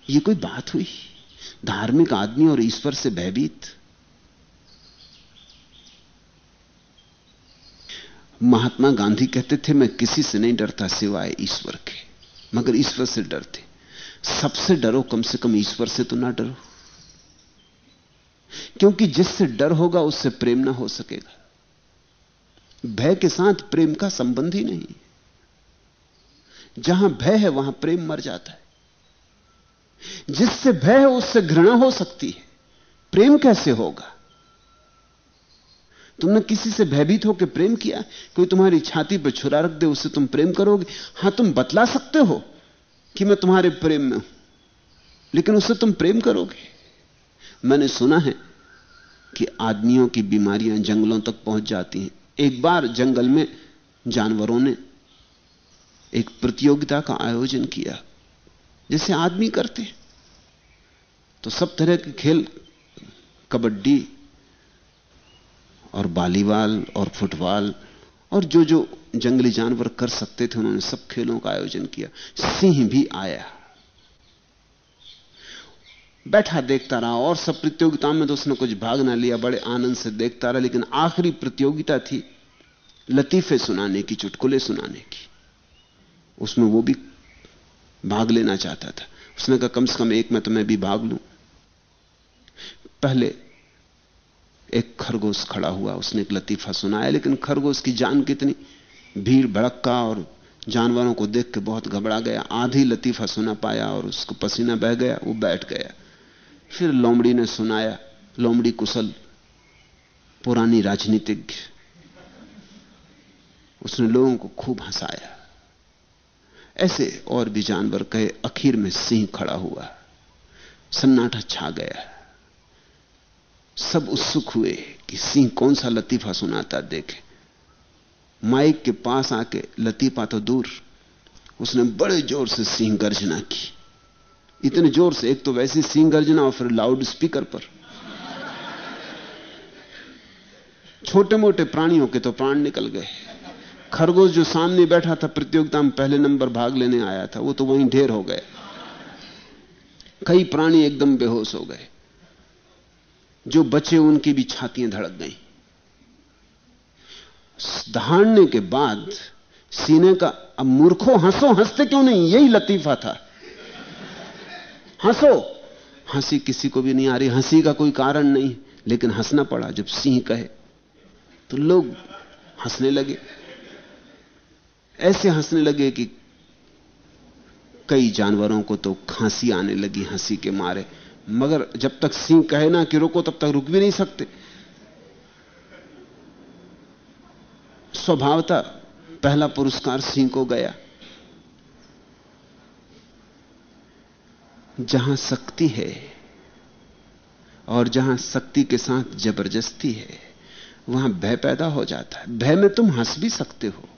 ये कोई बात हुई? धार्मिक आदमी और ईश्वर से भयभीत। महात्मा गांधी कहते थे, मैं किसी से नहीं डरता सिवाय ईश्वर के। मगर ईश्वर से डरते। सबसे डरो कम से कम ईश्वर से तो ना डरो। क्योंकि जिससे डर होगा, उससे प्रेम ना हो सकेगा। भय के साथ प्रेम का संबंध ही नहीं। जहाँ भय है, वहाँ प्रेम मर जाता है। जिससे भय है उससे घृणा हो सकती है। प्रेम कैसे होगा? तुमने किसी से भयभीत होकर प्रेम किया? कोई तुम्हारी छाती पर छुरा रख दे उससे तुम प्रेम करोगे? हाँ, तुम बतला सकते हो कि मैं तुम्हारे प्रेम में हूँ, लेकिन उससे तुम प्रेम करोगे? मैंने सुना है कि आदमियों की बीमारियाँ जंगलों तक पहुँच जाती हैं। एक बार जंगल में जानवरों ने एक प्रतियोगिता का आयोजन किया। जैसे आदमी करते तो सब तरह के खेल, कबड्डी और बालीवाल और फुटबॉल और जो जो जंगली जानवर कर सकते थे, उन्होंने सब खेलों का आयोजन किया। सिंह भी आया। बैठा, देखता रहा और सब प्रतियोगिताओं में तो उसने कुछ भाग ना लिया, बड़े आनंद से देखता रहा, लेकिन आखिरी प्रतियोगिता थी लतीफे सुनाने की, चुटकुले सुनाने की। उसमें वो भी भाग लेना चाहता था। उसने कहा, कम से कम एक में तो मैं भी भाग लूँ। पहले एक खरगोश खड़ा हुआ, उसने एक लतीफा सुनाया, लेकिन खरगोश की जान कितनी भीड़ भड़का और जानवरों को देख के बहुत घबरा गया। आधी लतीफा सुना पाया और उसको पसीना बह गया, वो बैठ गया। फिर लोमड़ी ने सुनाया, लोमड़ी कुशल, पुरानी राजनीतिज्ञ। उसने लोगों को खूब हंसाया। ऐसे और भी जानवर कहे आखिर में सिंह खड़ा हुआ सन्नाटा छा गया सब उत्सुक हुए कि सिंह कौन सा लतीफा सुनाता देखे। माइक के पास आके, लतीफा तो दूर, उसने बड़े ज़ोर से सिंह गर्जना की। इतने ज़ोर से, एक तो वैसी सिंह गर्जना और फिर लाउड स्पीकर पर। छोटे मोटे प्राणियों के तो प्राण निकल गए। खरगोश जो सामने बैठा था प्रतियोगिता में पहले नंबर भाग लेने आया था, वो तो वहीं ढेर हो गए। कई प्राणी एकदम बेहोश हो गए। जो बचे उनकी भी छातियाँ धड़क गईं। दहाड़ने के बाद सीने का, अब मूर्खो, हंसो, हँसते क्यों नहीं? यही लतीफा था। हंसो। हँसी किसी को भी नहीं आ रही, हँसी का कोई कारण नहीं, लेकिन हंसना पड़ा। जब सिंह कहे तो लोग हंसने लगे। ऐसे हंसने लगे कि कई जानवरों को तो खांसी आने लगी, हँसी के मारे। मगर जब तक सिंह कहे ना कि रुको, तब तक रुक भी नहीं सकते। स्वभावता पहला पुरस्कार सिंह को गया। जहाँ शक्ति है और जहाँ शक्ति के साथ ज़बरदस्ती है, वहाँ भय पैदा हो जाता है। भय में तुम हंस भी सकते हो।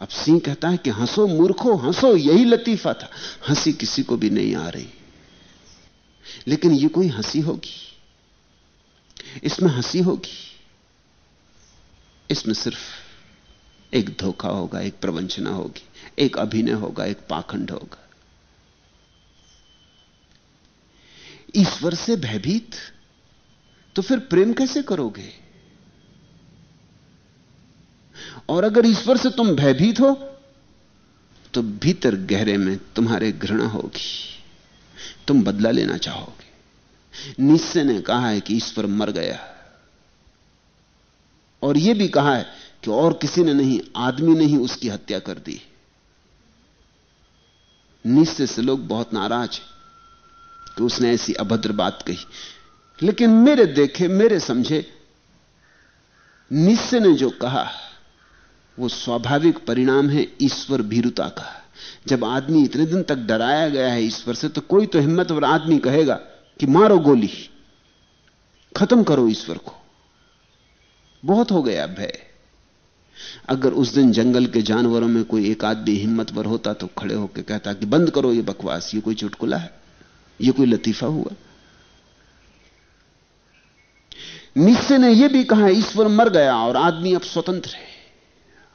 अब सिंह कहता है कि हंसो, मूर्खो, हंसो, यही लतीफा था। हँसी किसी को भी नहीं आ रही। लेकिन ये कोई हँसी होगी? इसमें हँसी होगी? इसमें सिर्फ़ एक धोखा होगा, एक प्रवंचना होगी, एक अभिनय होगा, एक पाखंड होगा। ईश्वर से भयभीत? तो फिर प्रेम कैसे करोगे? और अगर ईश्वर से तुम भयभीत हो तो भीतर गहरे में तुम्हारे घृणा होगी। तुम बदला लेना चाहोगे। निश्चय ने कहा है कि ईश्वर मर गया। और यह भी कहा है कि और किसी ने नहीं, आदमी ने ही उसकी हत्या कर दी। निश्चय से लोग बहुत नाराज़ हैं कि उसने ऐसी अभद्र बात कही। लेकिन मेरे देखे, मेरे समझे निश्चय ने जो कहा वो स्वाभाविक परिणाम है ईश्वर भीरुता का। जब आदमी इतने दिन तक डराया गया है ईश्वर से तो कोई तो हिम्मतवर आदमी कहेगा कि मारो गोली। खत्म करो ईश्वर को। बहुत हो गया भय। अगर उस दिन जंगल के जानवरों में कोई एक आदमी हिम्मतवर होता तो खड़े होकर कहता कि बंद करो ये बकवास, ये कोई चुटकुला है, ये कोई लतीफा हुआ। निश्चय ने यह भी कहा, ईश्वर मर गया और आदमी अब स्वतंत्र है।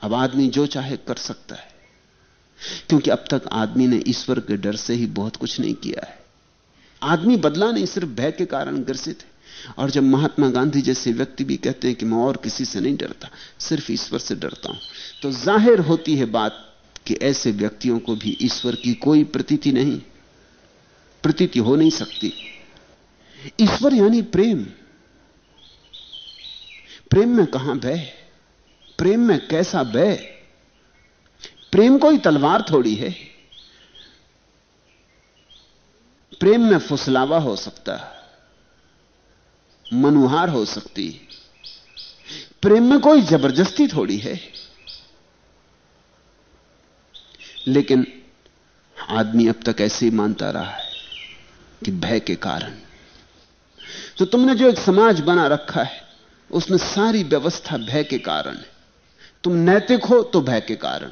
अब आदमी जो चाहे कर सकता है। क्योंकि अब तक आदमी ने ईश्वर के डर से ही बहुत कुछ नहीं किया है। आदमी बदला नहीं, सिर्फ़ भय के कारण ग्रसित है। और जब महात्मा गांधी जैसे व्यक्ति भी कहते हैं कि मैं और किसी से नहीं डरता, सिर्फ़ ईश्वर से डरता हूँ। तो ज़ाहिर होती है बात कि ऐसे व्यक्तियों को भी ईश्वर की कोई प्रतीति नहीं। प्रतीति हो नहीं सकती। ईश्वर यानी प्रेम। प्रेम में कहाँ भय प्रेम में कैसा भय प्रेम कोई तलवार थोड़ी है। प्रेम में फुसलावा हो सकता मनुहार हो सकती प्रेम में कोई ज़बरदस्ती थोड़ी है। लेकिन आदमी अब तक ऐसे ही मानता रहा है कि भय के कारण। तो तुमने जो एक समाज बना रखा है, उसमें सारी व्यवस्था भय के कारण है। तुम नैतिक हो तो भय के कारण।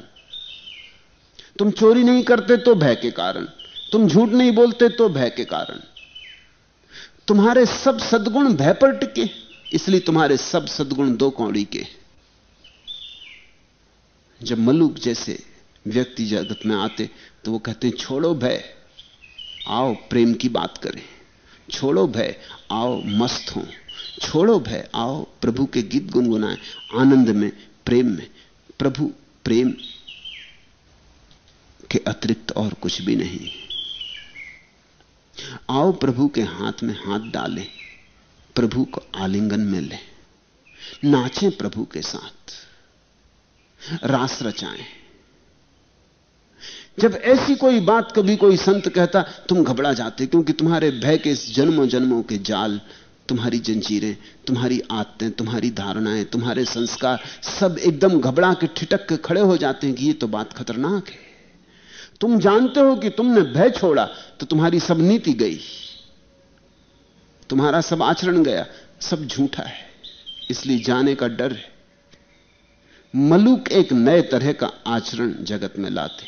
तुम चोरी नहीं करते तो भय के कारण। तुम झूठ नहीं बोलते तो भय के कारण। तुम्हारे सब सदगुण भय पर टिके, इसलिए तुम्हारे सब सदगुण दो कौड़ी के। जब मलुक जैसे व्यक्ति जगत में आते तो वो कहते हैं, छोड़ो भय, आओ प्रेम की बात करें। छोड़ो भय, आओ मस्त हो। छोड़ो भय, आओ प्रभु के गीत गुनगुनाएँ। आनंद में प्रेम में, प्रभु प्रेम के अतिरिक्त और कुछ भी नहीं। आओ प्रभु के हाथ में हाथ डालें, प्रभु को आलिंगन में लें, नाचें प्रभु के साथ, रास रचाएँ। जब ऐसी कोई बात कभी कोई संत कहता, तुम घबरा जाते क्योंकि तुम्हारे भय के इस जन्मों जन्मों के जाल तुम्हारी जंजीरें, तुम्हारी आदतें, तुम्हारी धारणाएँ, तुम्हारे संस्कार सब एकदम घबरा के ठिटक के खड़े हो जाते हैं कि ये तो बात खतरनाक है। तुम जानते हो कि तुमने भय छोड़ा तो तुम्हारी सब नीति गई। तुम्हारा सब आचरण गया, सब झूठा है। इसलिए जाने का डर है। मलुक एक नए तरह का आचरण जगत में लाते।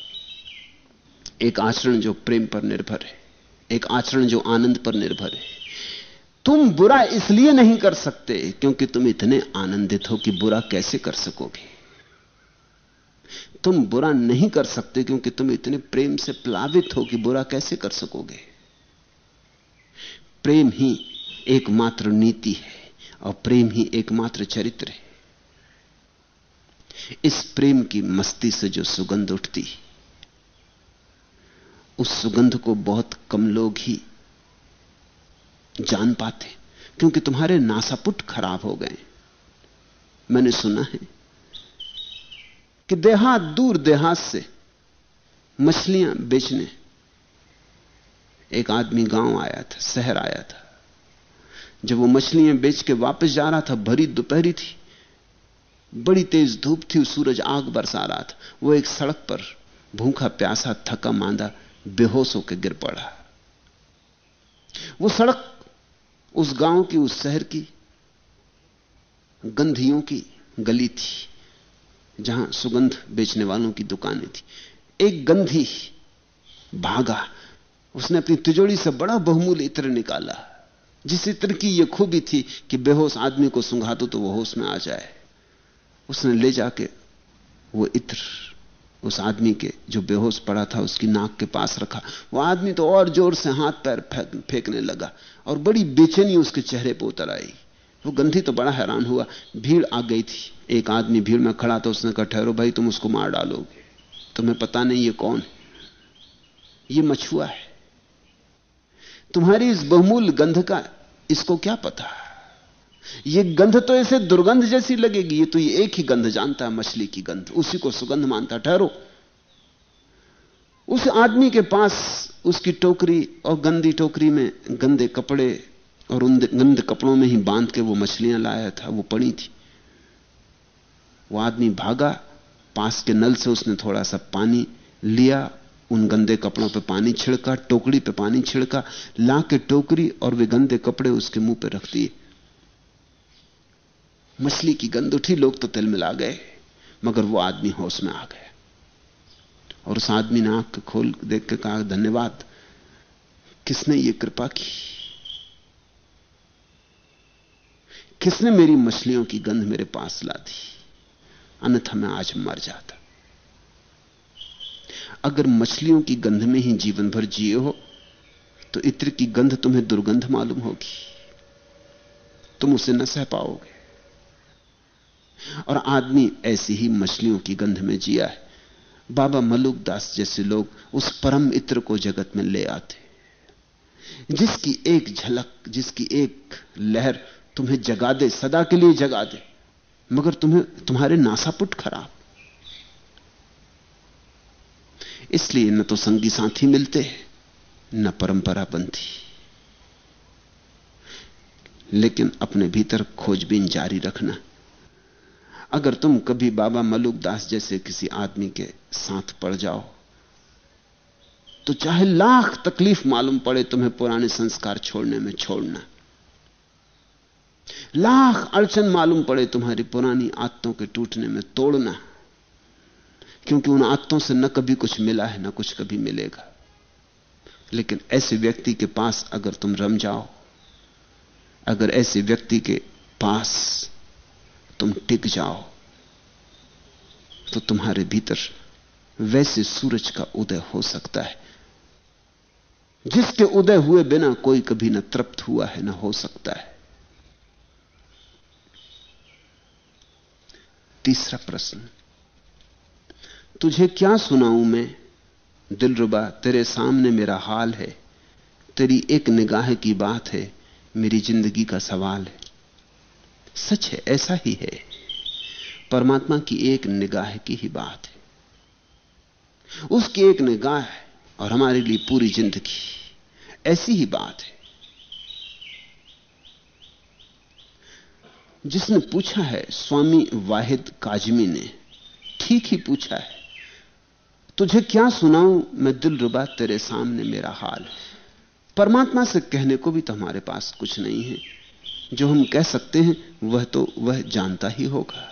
एक आचरण जो प्रेम पर निर्भर है, एक आचरण जो आनंद पर निर्भर है। तुम बुरा इसलिए नहीं कर सकते क्योंकि तुम इतने आनंदित हो कि बुरा कैसे कर सकोगे। तुम बुरा नहीं कर सकते क्योंकि तुम इतने प्रेम से प्लावित हो कि बुरा कैसे कर सकोगे। प्रेम ही एकमात्र नीति है और प्रेम ही एकमात्र चरित्र है। इस प्रेम की मस्ती से जो सुगंध उठती, उस सुगंध को बहुत कम लोग ही जान पाते, क्योंकि तुम्हारे नासापुट खराब हो गए। मैंने सुना है कि देहात दूर देहात से मछलियाँ बेचने। एक आदमी गाँव आया था, शहर आया था। जब वो मछलियाँ बेच के वापस जा रहा था, भरी दोपहरी थी, बड़ी तेज धूप थी, सूरज आग बरसा रहा था। वो एक सड़क पर भूखा प्यासा, थका मांदा, बेहोश होकर गिर पड़ा। वो सड़क उस गाँव की, उस शहर की, गंधियों की गली थी, जहाँ सुगंध बेचने वालों की दुकानें थी। एक गंधी भागा, उसने अपनी तिजोड़ी से बड़ा बहुमूल्य इत्र निकाला, जिस इत्र की यह खूबी थी कि बेहोश आदमी को सुंघा दो तो वह होश में आ जाए। उसने ले जाके वो इत्र उस आदमी के जो बेहोश पड़ा था, उसकी नाक के पास रखा। वो आदमी तो और ज़ोर से हाथ पैर फेंकने लगा और बड़ी बेचैनी उसके चेहरे पर उतर आई। वो गंधी तो बड़ा हैरान हुआ। भीड़ आ गई थी। एक आदमी भीड़ में खड़ा था, उसने कहा, ठहरो भाई, तुम उसको मार डालोगे। तुम्हें पता नहीं ये कौन है। ये मछुआ है। तुम्हारी इस बहुमूल गंध का इसको क्या पता ये गंध तो ऐसे दुर्गंध जैसी लगेगी, ये तो ये एक ही गंध जानता है, मछली की गंध। उसी को सुगंध मानता, ठहरो। उस आदमी के पास उसकी टोकरी और गंदी टोकरी में गंदे कपड़े और उन गंदे कपड़ों में ही बाँध के वो मछलियाँ लाया था, वो पड़ी थी। वो आदमी भागा, पास के नल से उसने थोड़ा सा पानी लिया, उन गंदे कपड़ों पे पानी छिड़का, टोकरी पे पानी छिड़का ला के टोकरी और वे गंदे कपड़े उसके मुँह पे रख दिए। मछली की गंध उठी, लोग तो तिल मिला गए, मगर वो आदमी होश में आ गया। और उस आदमी ने आँख खोल देख के कहा, धन्यवाद, किसने ये कृपा की? किसने मेरी मछलियों की गंध मेरे पास ला दी? अन्यथा मैं आज मर जाता। अगर मछलियों की गंध में ही जीवन भर जिए हो तो इत्र की गंध तुम्हें दुर्गंध मालूम होगी। तुम उसे न सह पाओगे। और आदमी ऐसी ही मछलियों की गंध में जिया है। बाबा मलुक दास जैसे लोग उस परम इत्र को जगत में ले आते। जिसकी एक झलक, जिसकी एक लहर तुम्हें जगा दे, सदा के लिए जगा दे, मगर तुम्हें, तुम्हारे नासापुट खराब। इसलिए न तो संगी साथी मिलते, न परंपरा बनती। लेकिन अपने भीतर खोजबीन जारी रखना अगर तुम कभी बाबा मलुक दास जैसे किसी आदमी के साथ पड़ जाओ तो चाहे लाख तकलीफ़ मालूम पड़े तुम्हें पुराने संस्कार छोड़ने में छोड़ना। लाख अड़चन मालूम पड़े तुम्हारी पुरानी आदतों के टूटने में तोड़ना, क्योंकि उन आदतों से न कभी कुछ मिला है, न कुछ कभी मिलेगा। लेकिन ऐसे व्यक्ति के पास अगर तुम रम जाओ, अगर ऐसे व्यक्ति के पास तुम टिक जाओ तो तुम्हारे भीतर वैसे सूरज का उदय हो सकता है, जिसके उदय हुए बिना कोई कभी न तृप्त हुआ है, न हो सकता है। तीसरा प्रश्न, तुझे क्या सुनाऊं मैं? दिलरुबा, तेरे सामने मेरा हाल है, तेरी एक निगाह की बात है, मेरी ज़िंदगी का सवाल है। सच है, ऐसा ही है। परमात्मा की एक निगाह की ही बात है। उसकी एक निगाह है और हमारे लिए पूरी ज़िंदगी। ऐसी ही बात है। जिसने पूछा है, स्वामी वाहिद काजमी ने, ठीक ही पूछा है, तुझे क्या सुनाऊं? मैं दिल रुबा तेरे सामने मेरा हाल परमात्मा से कहने को भी तो हमारे पास कुछ नहीं है। जो हम कह सकते हैं, वह तो वह जानता ही होगा।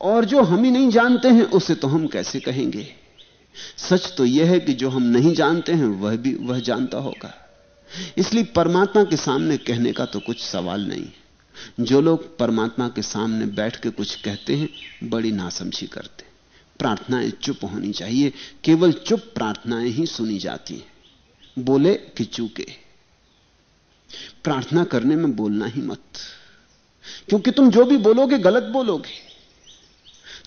और जो हम ही नहीं जानते हैं, उसे तो हम कैसे कहेंगे? सच तो यह है कि जो हम नहीं जानते हैं, वह भी वह जानता होगा। इसलिए परमात्मा के सामने कहने का तो कुछ सवाल नहीं। जो लोग परमात्मा के सामने बैठ के कुछ कहते हैं, बड़ी नासमझी करते। प्रार्थनाएँ चुप होनी चाहिए, केवल चुप प्रार्थनाएँ ही सुनी जाती हैं। बोले कि चूके। प्रार्थना करने में बोलना ही मत। क्योंकि तुम जो भी बोलोगे, गलत बोलोगे।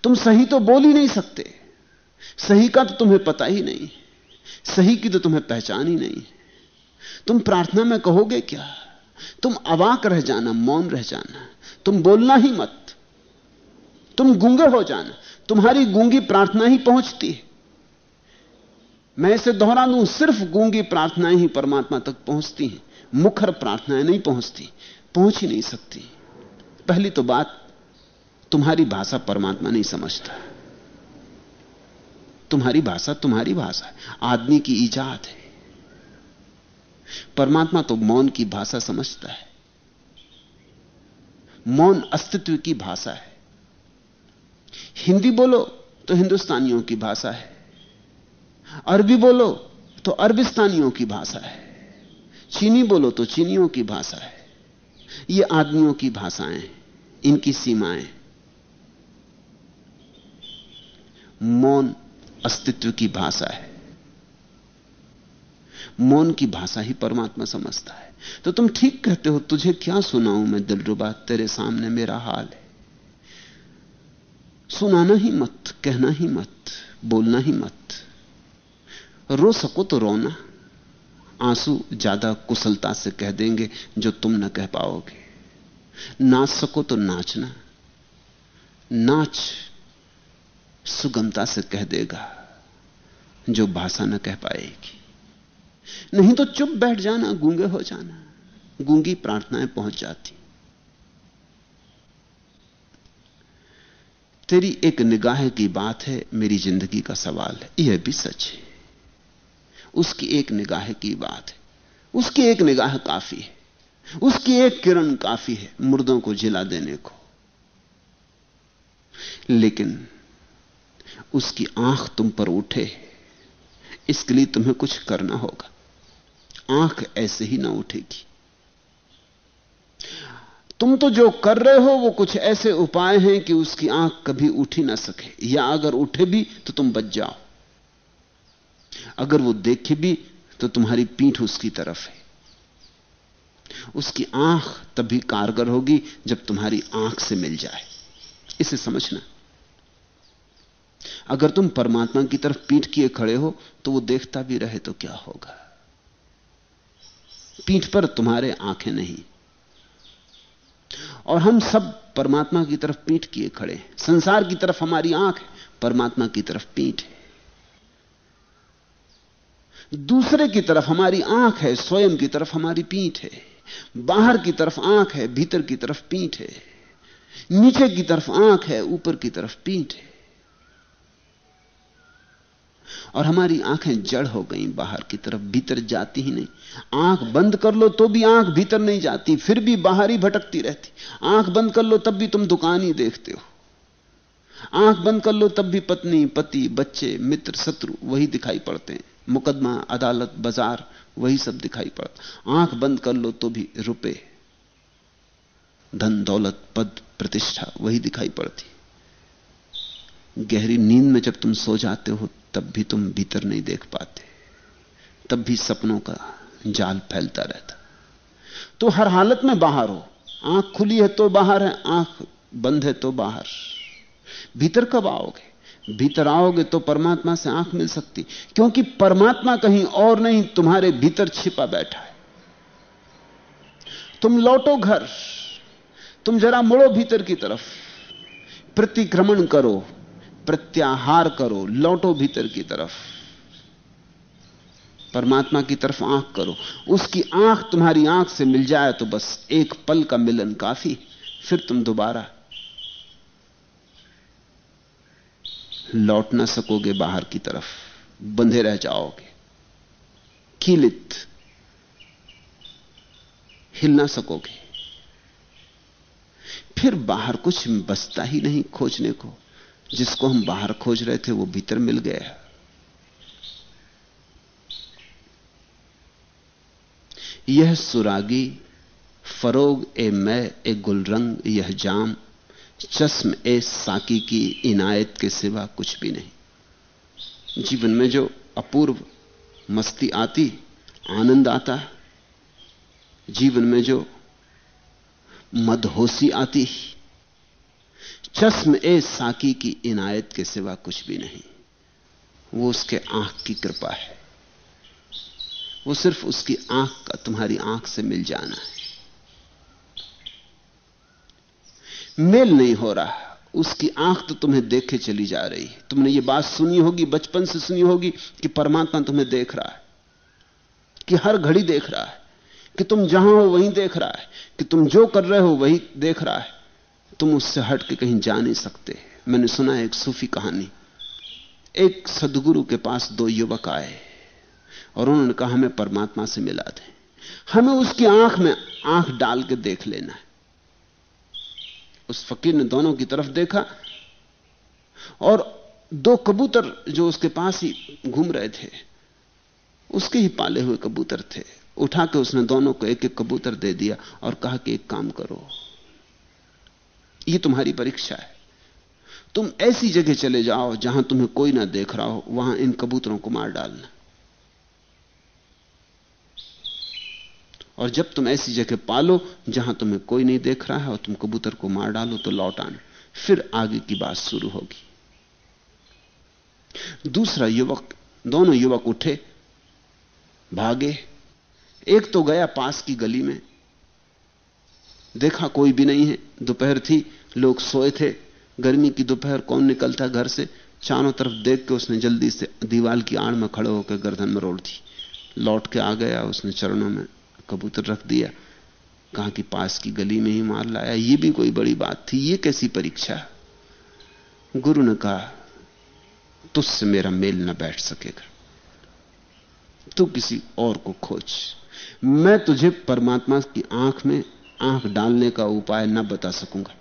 तुम सही तो बोल ही नहीं सकते। सही का तो तुम्हें पता ही नहीं। सही की तो तुम्हें पहचान ही नहीं। तुम प्रार्थना में कहोगे क्या? तुम अवाक रह जाना, मौन रह जाना। तुम बोलना ही मत। तुम गूँगे हो जाना। तुम्हारी गूँगी प्रार्थना ही पहुँचती है। मैं इसे दोहरा दूँ सिर्फ़ गूँगी प्रार्थनाएँ ही परमात्मा तक पहुँचती हैं। मुखर प्रार्थनाएँ नहीं पहुँचती पहुँच ही नहीं सकती। पहली तो बात, तुम्हारी भाषा परमात्मा नहीं समझता। तुम्हारी भाषा तुम्हारी भाषा है, आदमी की ईजाद है। परमात्मा तो मौन की भाषा समझता है। मौन अस्तित्व की भाषा है। हिंदी बोलो तो हिंदुस्तानियों की भाषा है। अरबी बोलो तो अरबिस्तानियों की भाषा है। चीनी बोलो तो चीनियों की भाषा है। ये आदमियों की भाषाएँ इनकी सीमाएँ मौन अस्तित्व की भाषा है। मौन की भाषा ही परमात्मा समझता है। तो तुम ठीक कहते हो, तुझे क्या सुनाऊं मैं दिलरुबा? तेरे सामने मेरा हाल है। सुनाना ही मत, कहना ही मत, बोलना ही मत। रो सको तो रोना। आँसू ज़्यादा कुशलता से कह देंगे जो तुम न कह पाओगे। नाच सको तो नाचना। नाच सुगमता से कह देगा जो भाषा न कह पाएगी। नहीं तो चुप बैठ जाना, गूँगे हो जाना। गूँगी प्रार्थनाएँ पहुँच जाती। तेरी एक निगाह की बात है, मेरी ज़िंदगी का सवाल है। यह भी सच है। उसकी एक निगाह की बात है। उसकी एक निगाह काफ़ी है। उसकी एक किरण काफ़ी है मुर्दों को जिला देने को। लेकिन उसकी आँख तुम पर उठे, इसके लिए तुम्हें कुछ करना होगा। आँख ऐसे ही ना उठेगी। तुम तो जो कर रहे हो, वो कुछ ऐसे उपाय हैं कि उसकी आँख कभी उठी ना सके, या अगर उठे भी तो तुम बच जाओ। अगर वो देखे भी तो तुम्हारी पीठ उसकी तरफ़ है। उसकी आँख तभी कारगर होगी जब तुम्हारी आँख से मिल जाए। इसे समझना। अगर तुम परमात्मा की तरफ़ पीठ किए खड़े हो तो वो देखता भी रहे तो क्या होगा? पीठ पर तुम्हारे आँखें नहीं। और हम सब परमात्मा की तरफ़ पीठ किए खड़े हैं। संसार की तरफ़ हमारी आँख है, परमात्मा की तरफ़ पीठ है। दूसरे की तरफ़ हमारी आँख है, स्वयं की तरफ़ हमारी पीठ है। बाहर की तरफ़ आँख है, भीतर की तरफ़ पीठ है। नीचे की तरफ़ आँख है, ऊपर की तरफ़ पीठ है। और हमारी आँखें जड़ हो गई, बाहर की तरफ़ भीतर जाती ही नहीं। आँख बंद कर लो तो भी आँख भीतर नहीं जाती, फिर भी बाहर ही भटकती रहती। आँख बंद कर लो तब भी तुम दुकान ही देखते हो। आँख बंद कर लो तब भी पत्नी, पति, बच्चे, मित्र, शत्रु वही दिखाई पड़ते हैं। मुकदमा, अदालत, बाज़ार, वही सब दिखाई पड़ता आँख बंद कर लो तो भी रुपए। धन दौलत पद, प्रतिष्ठा, वही दिखाई पड़ती। गहरी नींद में जब तुम सो जाते हो, तब भी तुम भीतर नहीं देख पाते। तब भी सपनों का जाल फैलता रहता। तो हर हालत में बाहर हो। आँख खुली है तो बाहर है, आँख बंद है तो बाहर। भीतर कब आओगे? भीतर आओगे तो परमात्मा से आँख मिल सकती। क्योंकि परमात्मा कहीं और नहीं, तुम्हारे भीतर छिपा बैठा है। तुम लौटो घर, तुम जरा मुड़ो भीतर की तरफ़। प्रतिक्रमण करो, प्रत्याहार करो, लौटो भीतर की तरफ़। परमात्मा की तरफ़ आँख करो। उसकी आँख तुम्हारी आँख से मिल जाए तो बस एक पल का मिलन काफ़ी, फिर तुम दोबारा लौट ना सकोगे बाहर की तरफ़। बंधे रह जाओगे। कीलित हिल ना सकोगे। फिर बाहर कुछ बसता ही नहीं खोजने को। जिसको हम बाहर खोज रहे थे, वो भीतर मिल गया यह सुरागी, फरोग ए मैं, ए गुलरंग, यह जाम चश्म ए साकी की इनायत के सिवा कुछ भी नहीं। जीवन में जो अपूर्व मस्ती आती, आनंद आता जीवन में जो मदहोशी आती, चश्म ए साकी की इनायत के सिवा कुछ भी नहीं। वो उसके आँख की कृपा है। वो सिर्फ़ उसकी आँख का, तुम्हारी आँख से मिल जाना है। मेल नहीं हो रहा। उसकी आँख तो तुम्हें देखे चली जा रही है। तुमने ये बात सुनी होगी, बचपन से सुनी होगी कि परमात्मा तुम्हें देख रहा है, कि हर घड़ी देख रहा है, कि तुम जहाँ हो वहीं देख रहा है, कि तुम जो कर रहे हो वही देख रहा है। तुम उससे हट के कहीं जा नहीं सकते। मैंने सुना एक सूफी कहानी। एक सदगुरु के पास दो युवक आए और उन्होंने कहा, हमें परमात्मा से मिला दे। हमें उसकी आँख में आँख डाल के देख लेना है। उस फकीर ने दोनों की तरफ़ देखा और दो कबूतर जो उसके पास ही घूम रहे थे, उसके ही पाले हुए कबूतर थे। उठा के उसने दोनों को एक एक कबूतर दे दिया और कहा कि एक काम करो, ये तुम्हारी परीक्षा है। तुम ऐसी जगह चले जाओ जहाँ तुम्हें कोई ना देख रहा हो, वहाँ इन कबूतरों को मार डालना। और जब तुम ऐसी जगह पालो जहाँ तुम्हें कोई नहीं देख रहा है और तुम कबूतर को मार डालो तो लौट आना। फिर आगे की बात शुरू होगी। दूसरा युवक, दोनों युवक उठे, भागे। एक तो गया पास की गली में। देखा कोई भी नहीं है। दोपहर थी, लोग सोए थे। गर्मी की दोपहर कौन निकलता घर से? चारों तरफ़ देख के उसने जल्दी से दीवाल की आड़ में खड़े होकर गर्दन में रोड़ दी। लौट के आ गया उसने चरणों में। कबूतर रख दिया। कहा कि पास की गली में ही मार लाया। ये भी कोई बड़ी बात थी। ये कैसी परीक्षा? गुरु ने कहा तुझसे मेरा मेल न बैठ सकेगा। तू किसी और को खोज। मैं तुझे परमात्मा की आँख में आँख डालने का उपाय न बता सकूँगा।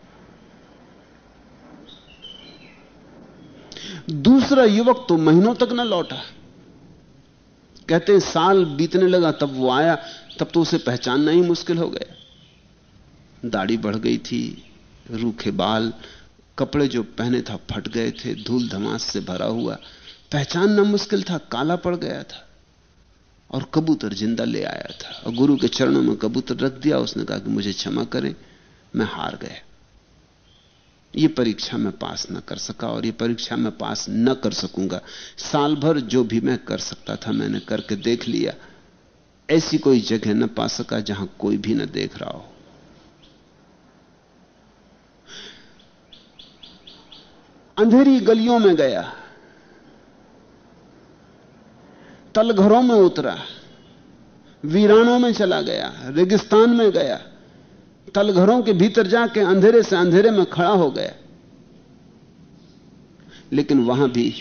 दूसरा युवक तो महीनों तक न लौटा। कहते हैं, साल बीतने लगा तब वो आया। तब तो उसे पहचानना ही मुश्किल हो गया। दाढ़ी बढ़ गई थी, रूखे बाल, कपड़े जो पहने था फट गए थे, धूल धमास से भरा हुआ। पहचानना मुश्किल था, काला पड़ गया था। और कबूतर ज़िंदा ले आया था। और गुरु के चरणों में कबूतर रख दिया। उसने कहा कि मुझे क्षमा करें, मैं हार गया। ये परीक्षा में पास न कर सका और ये परीक्षा में पास न कर सकूँगा। साल भर जो भी मैं कर सकता था, मैंने करके देख लिया। ऐसी कोई जगह न पा सका जहाँ कोई भी न देख रहा हो। अंधेरी गलियों में गया। तल घरों में उतरा। वीरानों में चला गया। रेगिस्तान में गया। तल घरों के भीतर जाके अंधेरे से अंधेरे में खड़ा हो गया। लेकिन वहाँ भी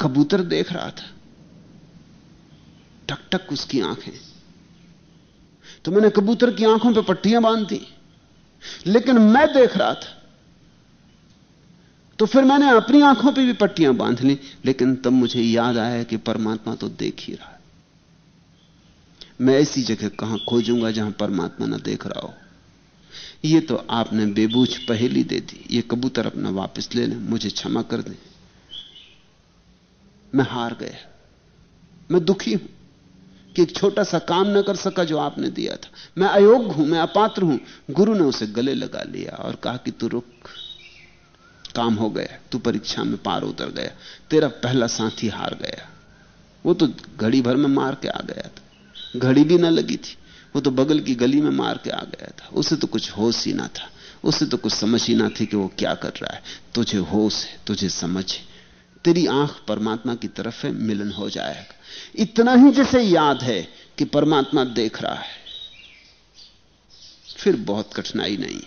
कबूतर देख रहा था। टक टक उसकी आँखें। तो मैंने कबूतर की आँखों पे पट्टियाँ बाँध। दी लेकिन मैं देख रहा था। तो फिर मैंने अपनी आँखों पे भी पट्टियाँ बाँध ली, लेकिन तब मुझे याद आया कि परमात्मा तो देख ही रहा है। मैं ऐसी जगह कहाँ खोजूँगा जहाँ परमात्मा ना देख रहा हो। ये तो आपने बेबूझ पहेली दे दी। ये कबूतर अपना वापस ले लें, मुझे क्षमा कर दें। मैं हार गया। मैं दुखी हूँ। कि एक छोटा सा काम न कर सका जो आपने दिया था। मैं अयोग्य हूँ, मैं अपात्र हूँ। गुरु ने उसे गले लगा लिया और कहा कि तू रुक। काम हो गया, तू परीक्षा में पार उतर गया। तेरा पहला साथी हार गया। वो तो घड़ी भर में मार के आ गया था। घड़ी भी ना लगी थी। वो तो बगल की गली में मार के आ गया था। उसे तो कुछ होश ही ना था। उसे तो कुछ समझ ही ना थी कि वो क्या कर रहा है। तुझे होश है, तुझे समझ है। तेरी आँख परमात्मा की तरफ़ है, मिलन हो जाएगा। इतना ही जैसे याद है कि परमात्मा देख रहा है। फिर बहुत कठिनाई नहीं।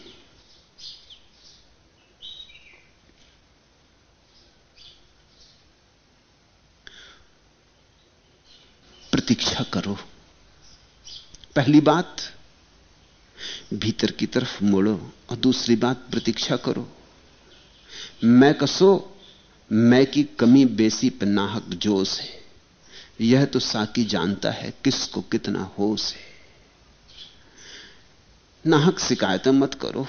प्रतीक्षा करो। पहली बात, भीतर की तरफ़ मोड़ो और दूसरी बात, प्रतीक्षा करो। मैं कसो, मैं की कमी बेसी पर नाहक जोश है। यह तो साकी जानता है किसको कितना होश है। नाहक शिकायतें मत करो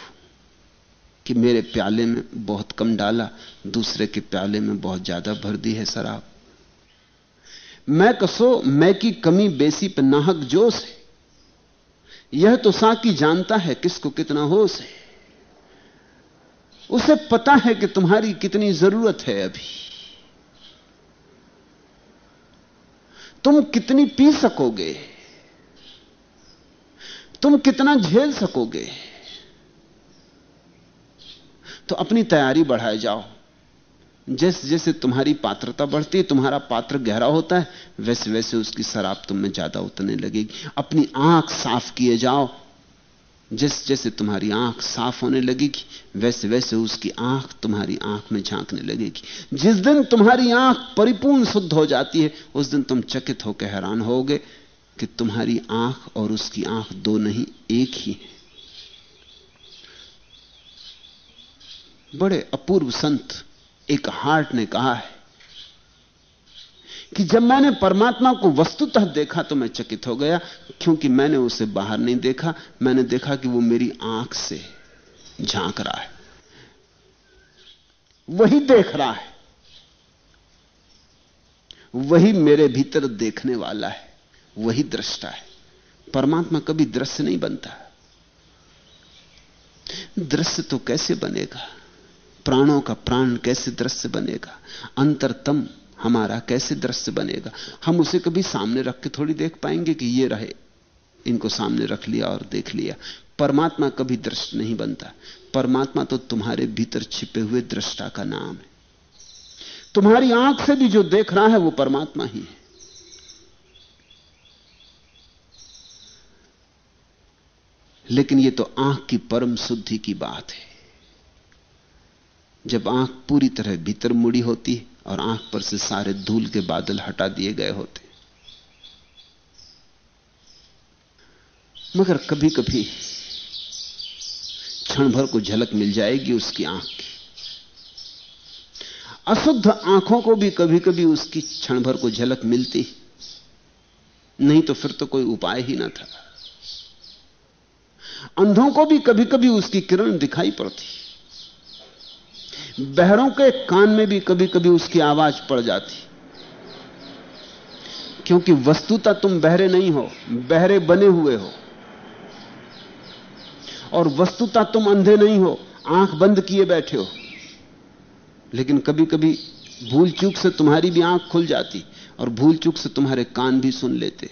कि मेरे प्याले में बहुत कम डाला, दूसरे के प्याले में बहुत ज़्यादा भर दी है शराब। मैं कसो, मैं की कमी बेसी पर नाहक जोश है। यह तो साकी जानता है किसको कितना होश है। उसे पता है कि तुम्हारी कितनी ज़रूरत है अभी। तुम कितनी पी सकोगे? तुम कितना झेल सकोगे? तो अपनी तैयारी बढ़ाए जाओ। जैसे जैसे तुम्हारी पात्रता बढ़ती है तुम्हारा पात्र गहरा होता है वैसे वैसे उसकी शराब तुम्हें ज़्यादा उतरने लगेगी। अपनी आँख साफ़ किए जाओ जैसे जैसे तुम्हारी आँख साफ़ होने लगेगी, वैसे वैसे उसकी आँख तुम्हारी आँख में झांकने लगेगी। जिस दिन तुम्हारी आँख परिपूर्ण शुद्ध हो जाती है, उस दिन तुम चकित होकर हैरान होगे कि तुम्हारी आँख और उसकी आँख दो नहीं, एक ही है। बड़े अपूर्व संत एक हार्ट ने कहा है कि जब मैंने परमात्मा को वस्तुतः देखा तो मैं चकित हो गया, क्योंकि मैंने उसे बाहर नहीं देखा। मैंने देखा कि वो मेरी आँख से झाँक रहा है। वही देख रहा है। वही मेरे भीतर देखने वाला है। वही दृष्टा है। परमात्मा कभी दृश्य नहीं बनता। दृश्य तो कैसे बनेगा? प्राणों का प्राण कैसे दृश्य बनेगा? अंतरतम हमारा कैसे दृश्य बनेगा? हम उसे कभी सामने रख के थोड़ी देख पाएँगे कि ये रहे। इनको सामने रख लिया और देख लिया। परमात्मा कभी दृश्य नहीं बनता। परमात्मा तो तुम्हारे भीतर छिपे हुए दृष्टा का नाम है। तुम्हारी आँख से भी जो देख रहा है वो परमात्मा ही है। लेकिन ये तो आँख की परम शुद्धि की बात है। जब आँख पूरी तरह भीतर मुड़ी होती है और आँख पर से सारे धूल के बादल हटा दिए गए होते। मगर कभी कभी क्षण भर को झलक मिल जाएगी उसकी आँख की। अशुद्ध आँखों को भी कभी कभी उसकी क्षण भर को झलक मिलती। नहीं तो फिर तो कोई उपाय ही ना था। अंधों को भी कभी कभी उसकी किरण दिखाई पड़ती। बहरों के कान में भी कभी कभी उसकी आवाज़ पड़ जाती। क्योंकि वस्तुता तुम बहरे नहीं हो, बहरे बने हुए हो। और वस्तुता तुम अंधे नहीं हो, आँख बंद किए बैठे हो। लेकिन कभी कभी भूल चूक से तुम्हारी भी आँख खुल जाती और भूल चूक से तुम्हारे कान भी सुन लेते।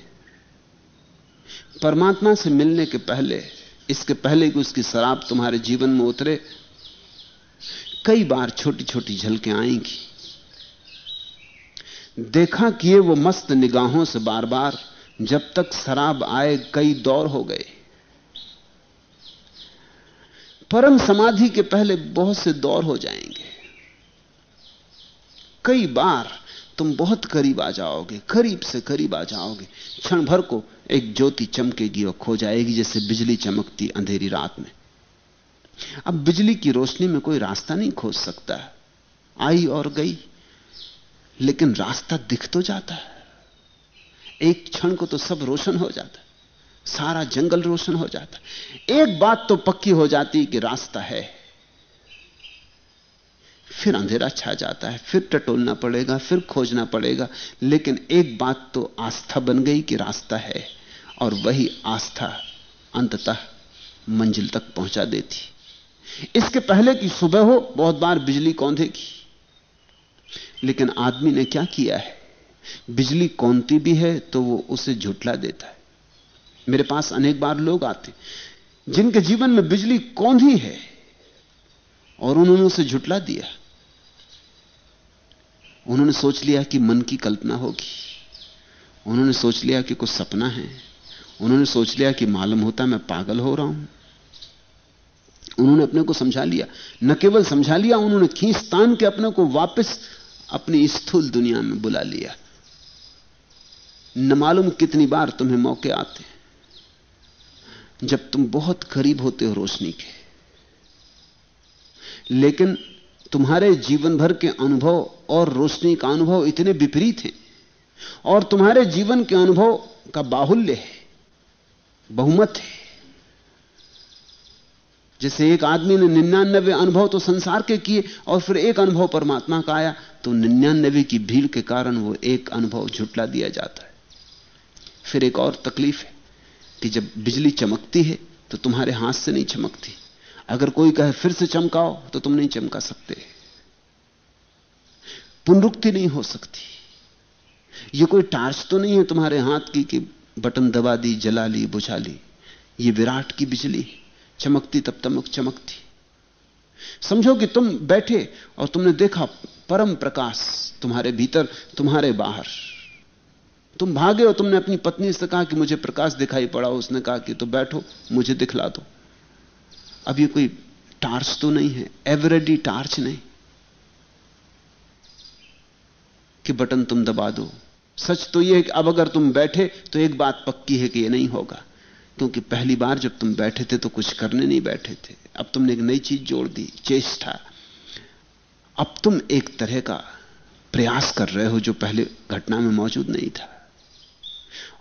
परमात्मा से मिलने के पहले, इसके पहले कि उसकी शराब तुम्हारे जीवन में उतरे कई बार छोटी छोटी झलकें आएँगी। देखा किए वो मस्त निगाहों से बार बार जब तक शराब आए कई दौर हो गए। परम समाधि के पहले बहुत से दौर हो जाएँगे। कई बार तुम बहुत करीब आ जाओगे, करीब से करीब आ जाओगे। क्षण भर को एक ज्योति चमकेगी और खो जाएगी जैसे बिजली चमकती अंधेरी रात में। अब बिजली की रोशनी में कोई रास्ता नहीं खोज सकता। आई और गई, लेकिन रास्ता दिख तो जाता है। एक क्षण को तो सब रोशन हो जाता सारा जंगल रोशन हो जाता एक बात तो पक्की हो जाती कि रास्ता है। फिर अंधेरा छा जाता है, फिर टटोलना पड़ेगा, फिर खोजना पड़ेगा, लेकिन एक बात तो आस्था बन गई कि रास्ता है, और वही आस्था अंततः मंजिल तक पहुँचा देती। इसके पहले कि सुबह हो, बहुत बार बिजली कौंधेगी लेकिन आदमी ने क्या किया है? बिजली कौनती भी है तो वो उसे झुटला देता है। मेरे पास अनेक बार लोग आते जिनके जीवन में बिजली कौंधी है, और उन्होंने उसे झुटला दिया। उन्होंने सोच लिया कि मन की कल्पना होगी। उन्होंने सोच लिया कि कुछ सपना है। उन्होंने सोच लिया कि मालूम होता मैं पागल हो रहा हूँ। उन्होंने अपने को समझा लिया। न केवल समझा लिया, उन्होंने खींच तान के अपने को वापस अपनी स्थूल दुनिया में बुला लिया। न मालूम कितनी बार तुम्हें मौके आते जब तुम बहुत करीब होते हो रोशनी के। लेकिन तुम्हारे जीवन भर के अनुभव और रोशनी का अनुभव इतने विपरीत हैं, और तुम्हारे जीवन के अनुभव का बाहुल्य है, बहुमत है। जैसे एक आदमी ने निन्यानबे अनुभव तो संसार के किए और फिर एक अनुभव परमात्मा का आया तो निन्यानबे की भीड़ के कारण वो एक अनुभव झुटला दिया जाता है। फिर एक और तकलीफ़ है कि जब बिजली चमकती है तो तुम्हारे हाथ से नहीं चमकती। अगर कोई कहे, फिर से चमकाओ तो तुम नहीं चमका सकते। पुनरुक्ति नहीं हो सकती। ये कोई टार्च तो नहीं है तुम्हारे हाथ की कि बटन दबा दी, जला ली, बुझा ली। ये विराट की बिजली चमकती तब तमक चमकती। समझो कि तुम बैठे और तुमने देखा परम प्रकाश तुम्हारे भीतर, तुम्हारे बाहर। तुम भागे और तुमने अपनी पत्नी से कहा कि मुझे प्रकाश दिखाई पड़ा। उसने कहा कि तो बैठो, मुझे दिखला दो। अब ये कोई टार्च तो नहीं है, एवरेडी टार्च नहीं। कि बटन तुम दबा दो। सच तो यह है कि अब अगर तुम बैठे तो एक बात पक्की है कि यह नहीं होगा। क्योंकि पहली बार जब तुम बैठे थे तो कुछ करने नहीं बैठे थे। अब तुमने एक नई चीज़ जोड़ दी, चेष्टा। अब तुम एक तरह का प्रयास कर रहे हो जो पहले घटना में मौजूद नहीं था।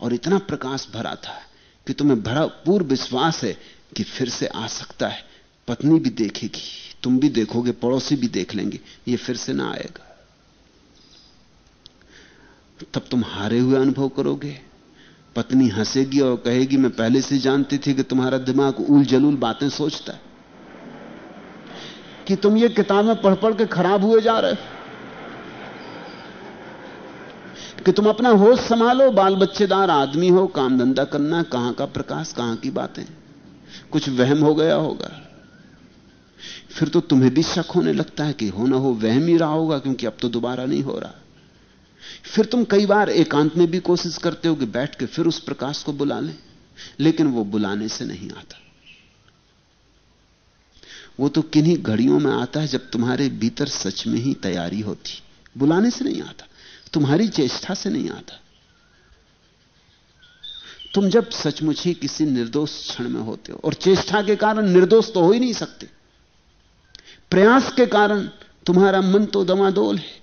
और इतना प्रकाश भरा था कि तुम्हें भरा पूर्व विश्वास है कि फिर से आ सकता है। पत्नी भी देखेगी, तुम भी देखोगे, पड़ोसी भी देख लेंगे, ये फिर से ना आएगा। तब तुम हारे हुए अनुभव करोगे। पत्नी हंसेगी और कहेगी, मैं पहले से जानती थी कि तुम्हारा दिमाग उल जलूल बातें सोचता है। कि तुम ये किताबें पढ़ पढ़ के खराब हुए जा रहे कि तुम अपना होश संभालो बाल बच्चेदार आदमी हो, काम धंधा करना कहाँ का प्रकाश, कहाँ की बातें। कुछ वहम हो गया होगा। फिर तो तुम्हें भी शक होने लगता है कि हो ना हो, वहम ही रहा होगा, क्योंकि अब तो दोबारा नहीं हो रहा। फिर तुम कई बार एकांत में भी कोशिश करते हो कि बैठ के फिर उस प्रकाश को बुला लें, लेकिन वो बुलाने से नहीं आता। वो तो किन्हीं घड़ियों में आता है जब तुम्हारे भीतर सच में ही तैयारी होती। बुलाने से नहीं आता, तुम्हारी चेष्टा से नहीं आता। तुम जब सचमुच ही किसी निर्दोष क्षण में होते हो, और चेष्टा के कारण निर्दोष तो हो ही नहीं सकते, प्रयास के कारण तुम्हारा मन तो दमादोल है।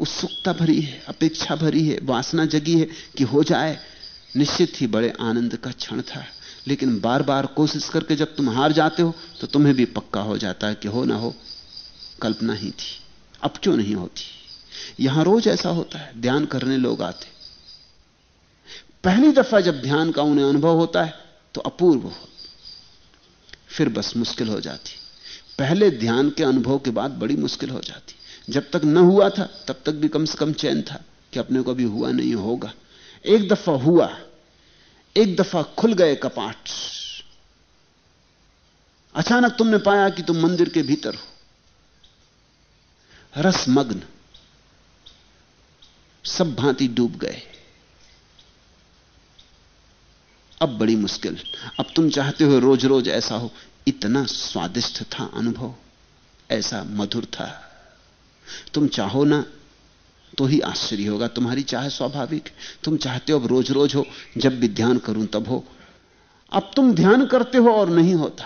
उत्सुकता भरी है, अपेक्षा भरी है, वासना जगी है कि हो जाए। निश्चित ही बड़े आनंद का क्षण था। लेकिन बार बार कोशिश करके जब तुम हार जाते हो तो तुम्हें भी पक्का हो जाता है कि हो ना हो, कल्पना ही थी। अब क्यों नहीं होती? यहाँ रोज ऐसा होता है, ध्यान करने लोग आते। पहली दफ़ा जब ध्यान का उन्हें अनुभव होता है तो अपूर्व हो। फिर बस मुश्किल हो जाती। पहले ध्यान के अनुभव के बाद बड़ी मुश्किल हो जाती। जब तक न हुआ था, तब तक भी कम से कम चैन था कि अपने को अभी हुआ नहीं होगा। एक दफ़ा हुआ, एक दफ़ा खुल गए कपाट। अचानक तुमने पाया कि तुम मंदिर के भीतर हो। रसमग्न, सब भांति डूब गए। अब बड़ी मुश्किल। अब तुम चाहते हो रोज रोज ऐसा हो। इतना स्वादिष्ट था अनुभव, ऐसा मधुर था। तुम चाहो ना तो ही आश्चर्य होगा। तुम्हारी चाह स्वाभाविक। तुम चाहते हो अब रोज रोज हो, जब भी ध्यान करूँ तब हो। अब तुम ध्यान करते हो और नहीं होता।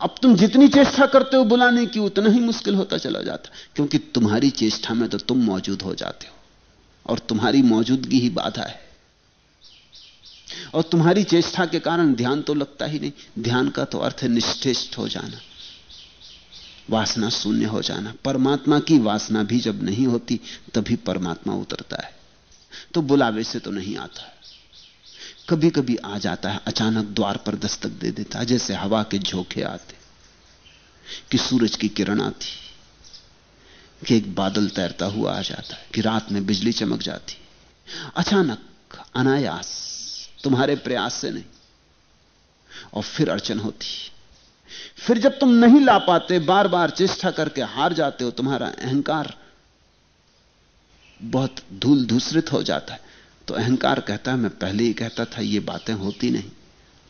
अब तुम जितनी चेष्टा करते हो बुलाने की, उतना ही मुश्किल होता चला जाता। क्योंकि तुम्हारी चेष्टा में तो तुम मौजूद हो जाते हो। और तुम्हारी मौजूदगी ही बाधा है। और तुम्हारी चेष्टा के कारण ध्यान तो लगता ही नहीं। ध्यान का तो अर्थ है निष्ठेष्ट हो जाना। वासना शून्य हो जाना। परमात्मा की वासना भी जब नहीं होती, तभी परमात्मा उतरता है। तो बुलावे से तो नहीं आता कभी कभी आ जाता है, अचानक द्वार पर दस्तक दे देता है, जैसे हवा के झोंके आते, कि सूरज की किरण आती, कि एक बादल तैरता हुआ आ जाता है, कि रात में बिजली चमक जाती। अचानक, अनायास, तुम्हारे प्रयास से नहीं, और फिर अड़चन होती। फिर जब तुम नहीं ला पाते बार बार चेष्टा करके हार जाते हो, तुम्हारा अहंकार बहुत धूल धूसरित हो जाता है। तो अहंकार कहता है, मैं पहले ही कहता था, ये बातें होती नहीं।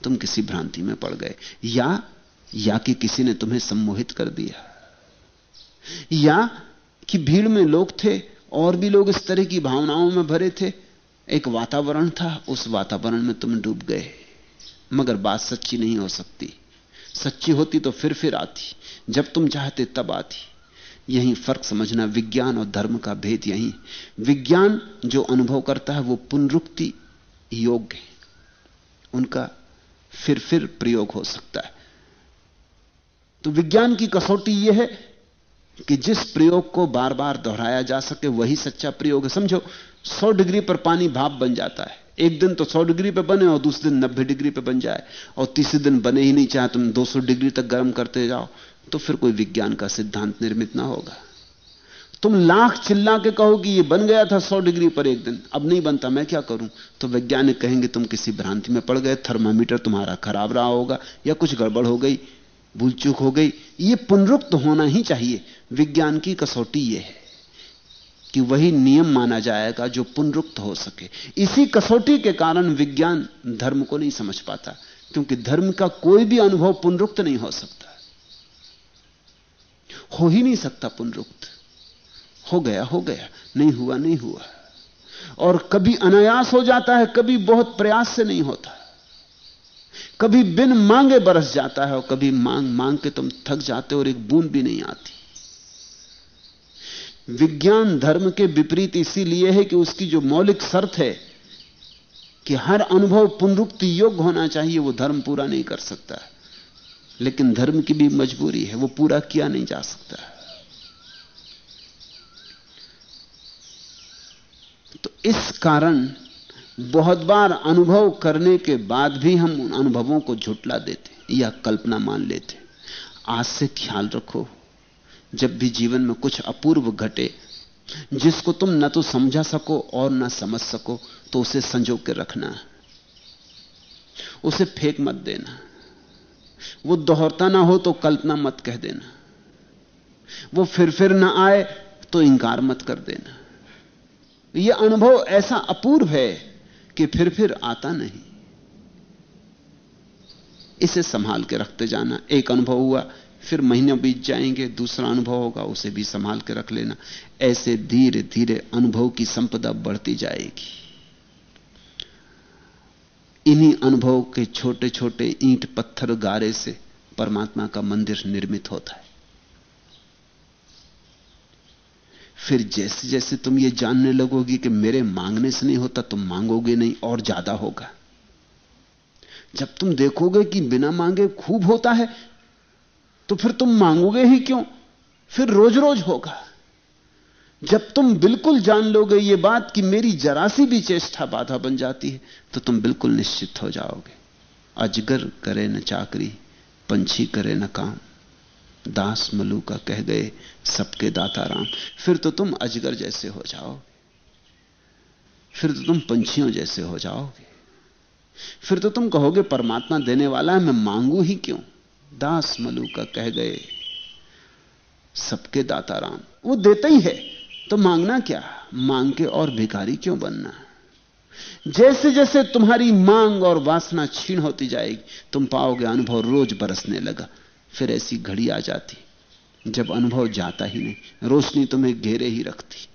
तुम किसी भ्रांति में पड़ गए। या या कि किसी ने तुम्हें सम्मोहित कर दिया। या कि भीड़ में लोग थे, और भी लोग इस तरह की भावनाओं में भरे थे। एक वातावरण था, उस वातावरण में तुम डूब गए। मगर बात सच्ची नहीं हो सकती। सच्ची होती तो फिर फिर आती। जब तुम चाहते तब आती। यही फ़र्क समझना विज्ञान और धर्म का भेद यही। विज्ञान जो अनुभव करता है वो पुनरुक्ति योग्य है। उनका फिर फिर प्रयोग हो सकता है। तो विज्ञान की कसौटी यह है कि जिस प्रयोग को बार बार दोहराया जा सके, वही सच्चा प्रयोग है। समझो 100 डिग्री पर पानी भाप बन जाता है। एक दिन तो 100 डिग्री पे बने और दूसरे दिन 90 डिग्री पे बन जाए। और तीसरे दिन बने ही नहीं, चाहे तुम 200 डिग्री तक गर्म करते जाओ तो फिर कोई विज्ञान का सिद्धांत निर्मित ना होगा। तुम लाख चिल्ला के कहो कि ये बन गया था 100 डिग्री पर एक दिन, अब नहीं बनता, मैं क्या करूँ? तो वैज्ञानिक कहेंगे, तुम किसी भ्रांति में पड़ गए, थर्मामीटर तुम्हारा खराब रहा होगा, या कुछ गड़बड़ हो गई, भूल चूक हो गई। ये पुनरुक्त होना ही चाहिए। विज्ञान की कसौटी यह है। कि वही नियम माना जाएगा जो पुनरुक्त हो सके। इसी कसौटी के कारण विज्ञान धर्म को नहीं समझ पाता, क्योंकि धर्म का कोई भी अनुभव पुनरुक्त नहीं हो सकता। हो ही नहीं सकता पुनरुक्त। हो गया हो गया, नहीं हुआ नहीं हुआ। और कभी अनायास हो जाता है, कभी बहुत प्रयास से नहीं होता। कभी बिन मांगे बरस जाता है और कभी मांग मांग के तुम थक जाते हो और एक बूंद भी नहीं आती। विज्ञान धर्म के विपरीत इसीलिए है कि उसकी जो मौलिक शर्त है कि हर अनुभव पुनरुक्ति योग्य होना चाहिए, वो धर्म पूरा नहीं कर सकता। लेकिन धर्म की भी मजबूरी है, वो पूरा किया नहीं जा सकता। तो इस कारण बहुत बार अनुभव करने के बाद भी हम उन अनुभवों को झुटला देते या कल्पना मान लेते। आज से ख्याल रखो। जब भी जीवन में कुछ अपूर्व घटे, जिसको तुम न तो समझा सको और न समझ सको तो उसे संजो के रखना। उसे फेंक मत देना। वो दोहरता ना हो तो कल्पना मत कह देना। वो फिर फिर ना आए तो इंकार मत कर देना। यह अनुभव ऐसा अपूर्व है कि फिर फिर आता नहीं। इसे संभाल के रखते जाना। एक अनुभव हुआ फिर महीने बीत जाएँगे, दूसरा अनुभव होगा, उसे भी संभाल के रख लेना। ऐसे धीरे धीरे अनुभव की संपदा बढ़ती जाएगी। इन्हीं अनुभव के छोटे छोटे ईंट पत्थर गारे से परमात्मा का मंदिर निर्मित होता है। फिर जैसे जैसे तुम ये जानने लगोगी कि मेरे मांगने से नहीं होता, तुम मांगोगे नहीं, और ज़्यादा होगा। जब तुम देखोगे कि बिना मांगे खूब होता है तो फिर तुम मांगोगे ही क्यों? फिर रोज रोज होगा। जब तुम बिल्कुल जान लोगे ये बात कि मेरी जरासी भी चेष्टा बाधा बन जाती है तो तुम बिल्कुल निश्चित हो जाओगे। अजगर करे न चाकरी, पंछी करे न काम। दास मलू का कह गए, सबके दाता राम। फिर तो तुम अजगर जैसे हो जाओगे। फिर तो तुम पंछियों जैसे हो जाओगे। फिर तो तुम कहोगे, परमात्मा देने वाला है, मैं मांगू ही क्यों? दास मलू का कह गए, सबके दाता राम। वो देता ही है। तो मांगना क्या? मांग के और भिखारी क्यों बनना? जैसे जैसे तुम्हारी मांग और वासना छीन होती जाएगी, तुम पाओगे अनुभव रोज बरसने लगा, फिर ऐसी घड़ी आ जाती। जब अनुभव जाता ही नहीं, रोशनी तुम्हें घेरे ही रखती।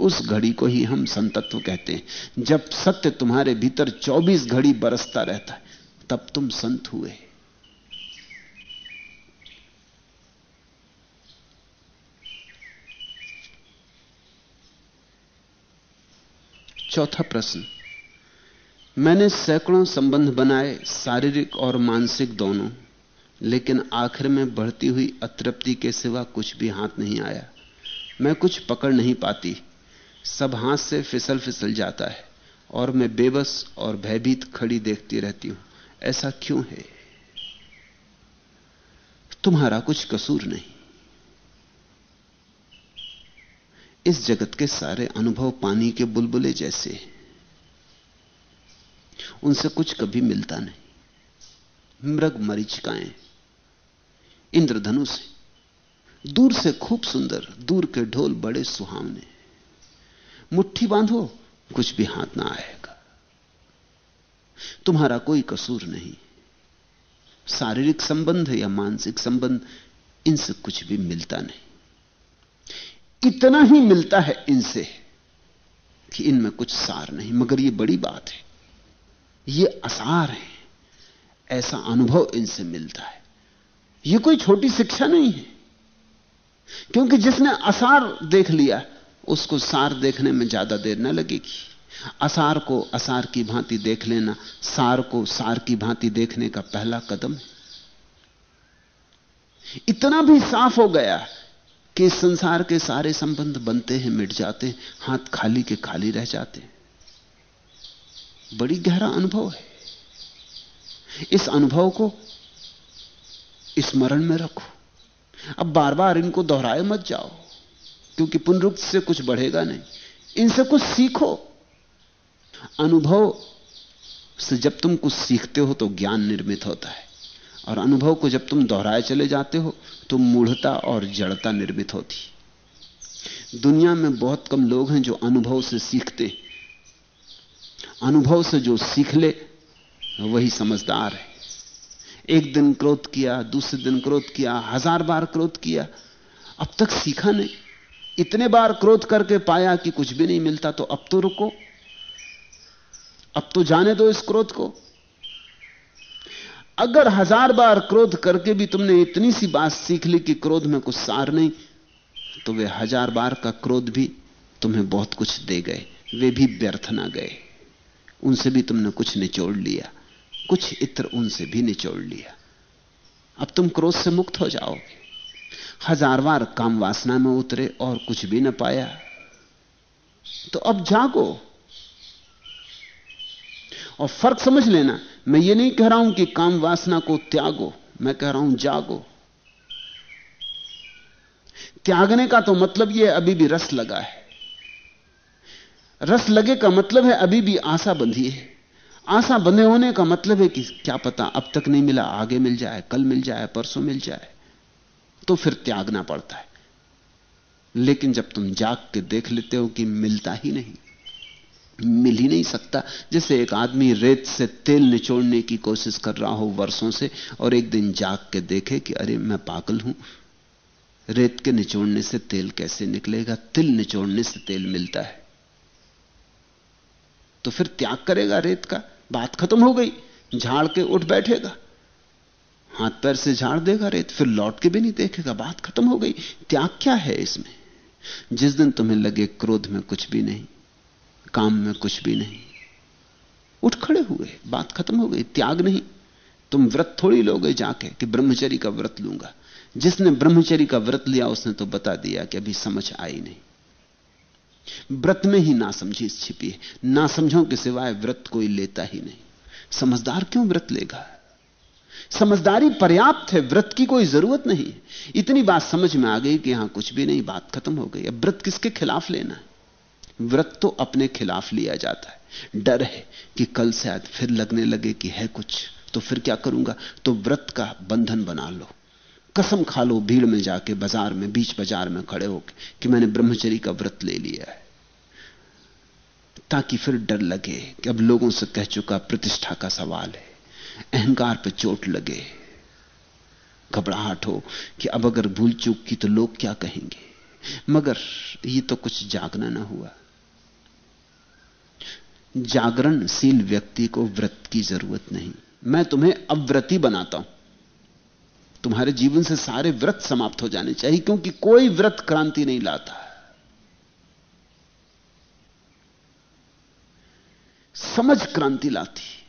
उस घड़ी को ही हम संतत्व कहते हैं। जब सत्य तुम्हारे भीतर 24 घड़ी बरसता रहता है, तब तुम संत हुए। चौथा प्रश्न। मैंने सैकड़ों संबंध बनाए शारीरिक और मानसिक दोनों, लेकिन आखिर में बढ़ती हुई अतृप्ति के सिवा कुछ भी हाथ नहीं आया। मैं कुछ पकड़ नहीं पाती। सब हाथ से फिसल फिसल जाता है और मैं बेबस और भयभीत खड़ी देखती रहती हूँ। ऐसा क्यों है? तुम्हारा कुछ कसूर नहीं। इस जगत के सारे अनुभव पानी के बुलबुले जैसे उनसे कुछ कभी मिलता नहीं। मृग मरीचिकाएँ, इंद्रधनुष, दूर से खूब सुंदर, दूर के ढोल बड़े सुहावने। मुट्ठी बांधो, कुछ भी हाथ ना आएगा। तुम्हारा कोई कसूर नहीं। शारीरिक संबंध या मानसिक संबंध, इनसे कुछ भी मिलता नहीं। इतना ही मिलता है इनसे कि इनमें कुछ सार नहीं, मगर यह बड़ी बात है। यह असार है। ऐसा अनुभव इनसे मिलता है। यह कोई छोटी शिक्षा नहीं है। क्योंकि जिसने असार देख लिया, उसको सार देखने में ज़्यादा देर न लगेगी। असार को असार की भांति देख लेना, सार को सार की भांति देखने का पहला कदम है। इतना भी साफ़ हो गया कि संसार के सारे संबंध बनते हैं, मिट जाते हैं, हाथ खाली के खाली रह जाते हैं। बड़ी गहरा अनुभव है। इस अनुभव को स्मरण में रखो। अब बार बार इनको दोहराए मत जाओ, क्योंकि पुनरुक्ति से कुछ बढ़ेगा नहीं। इनसे कुछ सीखो। अनुभव से जब तुम कुछ सीखते हो तो ज्ञान निर्मित होता है। और अनुभव को जब तुम दोहराए चले जाते हो तो मूढ़ता और जड़ता निर्मित होती। दुनिया में बहुत कम लोग हैं जो अनुभव से सीखते। अनुभव से जो सीख ले, वही समझदार है। एक दिन क्रोध किया, दूसरे दिन क्रोध किया, हज़ार बार क्रोध किया, अब तक सीखा नहीं। इतने बार क्रोध करके पाया कि कुछ भी नहीं मिलता तो अब तो रुको। अब तो जाने दो इस क्रोध को। अगर हज़ार बार क्रोध करके भी तुमने इतनी सी बात सीख ली कि क्रोध में कुछ सार नहीं तो वे हज़ार बार का क्रोध भी तुम्हें बहुत कुछ दे गए। वे भी व्यर्थ ना गए। उनसे भी तुमने कुछ निचोड़ लिया। कुछ इत्र उनसे भी निचोड़ लिया। अब तुम क्रोध से मुक्त हो जाओगे। हज़ार बार काम वासना में उतरे और कुछ भी ना पाया। तो अब जागो। और फ़र्क समझ लेना मैं ये नहीं कह रहा हूँ कि काम वासना को त्यागो, मैं कह रहा हूँ जागो। त्यागने का तो मतलब यह अभी भी रस लगा है। रस लगे का मतलब है, अभी भी आशा बंधी है। आशा बंधे होने का मतलब है कि क्या पता, अब तक नहीं मिला, आगे मिल जाए, कल मिल जाए, परसों मिल जाए तो फिर त्यागना पड़ता है। लेकिन जब तुम जाग के देख लेते हो कि मिलता ही नहीं मिल ही नहीं सकता। जैसे एक आदमी रेत से तेल निचोड़ने की कोशिश कर रहा हो वर्षों से, और एक दिन जाग के देखे कि अरे, मैं पागल हूँ। रेत के निचोड़ने से तेल कैसे निकलेगा? तिल निचोड़ने से तेल मिलता है। तो फिर त्याग करेगा रेत का। बात खत्म हो गई। झाड़ के उठ बैठेगा। हाथ पैर से झाड़ देगा रेत। फिर लौट के भी नहीं देखेगा। बात खत्म हो गई। त्याग क्या है इसमें? जिस दिन तुम्हें लगे क्रोध में कुछ भी नहीं। काम में कुछ भी नहीं। उठ खड़े हुए, बात खत्म हो गई, त्याग नहीं। तुम व्रत थोड़ी लोगे जाके कि ब्रह्मचरी का व्रत लूँगा। जिसने ब्रह्मचरी का व्रत लिया, उसने तो बता दिया कि अभी समझ आई नहीं। व्रत में ही ना समझी छिपी है। ना समझो के सिवाय व्रत कोई लेता ही नहीं। समझदार क्यों व्रत लेगा? समझदारी पर्याप्त है, व्रत की कोई ज़रूरत नहीं। इतनी बात समझ में आ गई कि यहाँ कुछ भी नहीं, बात खत्म हो गई। अब व्रत किसके खिलाफ लेना है? व्रत तो अपने खिलाफ लिया जाता है। डर है कि कल आज फिर लगने लगे कि है कुछ तो फिर क्या करूँगा? तो व्रत का बंधन बना लो। कसम खा लो भीड़ में जाके, बाज़ार में, बीच बाज़ार में खड़े होके, कि मैंने ब्रह्मचरी का व्रत ले लिया है। ताकि फिर डर लगे कि अब लोगों से कह चुका प्रतिष्ठा का सवाल है। अहंकार पर चोट लगे। घबराहट हो कि अब अगर भूल चूक की तो लोग क्या कहेंगे? मगर ये तो कुछ जागना ना हुआ। जागरणशील व्यक्ति को व्रत की ज़रूरत नहीं। मैं तुम्हें अव्रती बनाता हूँ। तुम्हारे जीवन से सारे व्रत समाप्त हो जाने चाहिए, क्योंकि कोई व्रत क्रांति नहीं लाता। समझ क्रांति लाती।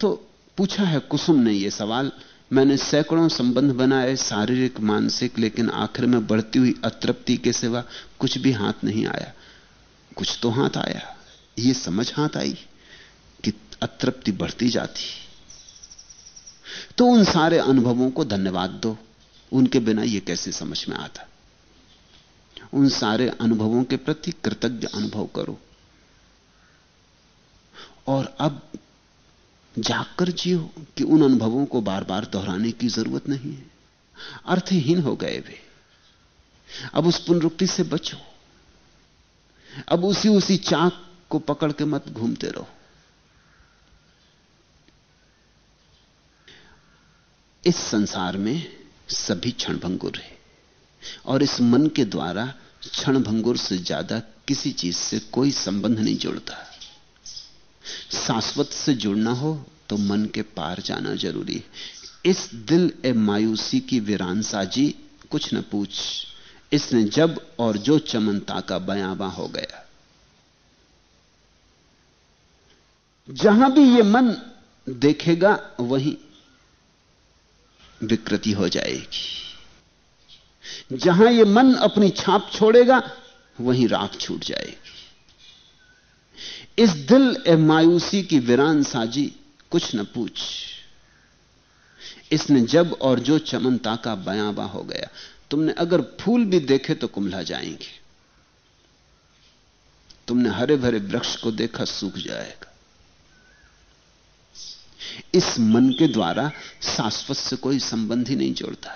तो पूछा है कुसुम ने यह सवाल, मैंने सैकड़ों संबंध बनाए, शारीरिक, मानसिक, लेकिन आखिर में बढ़ती हुई अतृप्ति के सिवा कुछ भी हाथ नहीं आया। कुछ तो हाथ आया। ये समझ हाथ आई कि अतृप्ति बढ़ती जाती तो उन सारे अनुभवों को धन्यवाद दो। उनके बिना यह कैसे समझ में आता? उन सारे अनुभवों के प्रति कृतज्ञ अनुभव करो। और अब जागकर जियो कि उन अनुभवों को बार बार दोहराने की ज़रूरत नहीं है। अर्थहीन हो गए वे। अब उस पुनरुक्ति से बचो। अब उसी उसी चाक को पकड़ के मत घूमते रहो। इस संसार में सभी क्षणभंगुर है और इस मन के द्वारा क्षणभंगुर से ज़्यादा किसी चीज़ से कोई संबंध नहीं जुड़ता। शाश्वत से जुड़ना हो तो मन के पार जाना ज़रूरी है। इस दिल ए मायूसी की वीरान साजी कुछ न पूछ, इसने जब और जो चमनता का बयाबा हो गया। जहाँ भी ये मन देखेगा, वहीं विकृति हो जाएगी। जहाँ यह मन अपनी छाप छोड़ेगा, वहीं राख छूट जाएगी। इस दिल ए मायूसी की वीरान साजी, कुछ न पूछ। इसने जब और जो चमनता का बयाबा हो गया, तुमने अगर फूल भी देखे तो कुंभला जाएँगे। तुमने हरे भरे वृक्ष को देखा, सूख जाएगा। इस मन के द्वारा शाश्वत से कोई संबंध ही नहीं जोड़ता।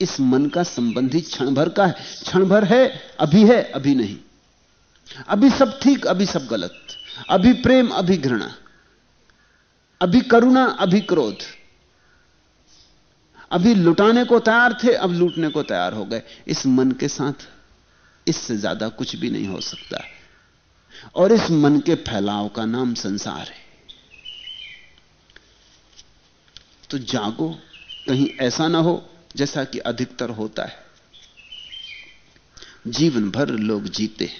इस मन का संबंधी क्षण भर का है। क्षण भर है, अभी है, अभी नहीं। अभी सब ठीक, अभी सब गलत। अभी प्रेम, अभी घृणा। अभी करुणा, अभी क्रोध। अभी लुटाने को तैयार थे, अब लूटने को तैयार हो गए। इस मन के साथ इससे ज़्यादा कुछ भी नहीं हो सकता। और इस मन के फैलाव का नाम संसार है। तो जागो, कहीं ऐसा ना हो जैसा कि अधिकतर होता है। जीवन भर लोग जीते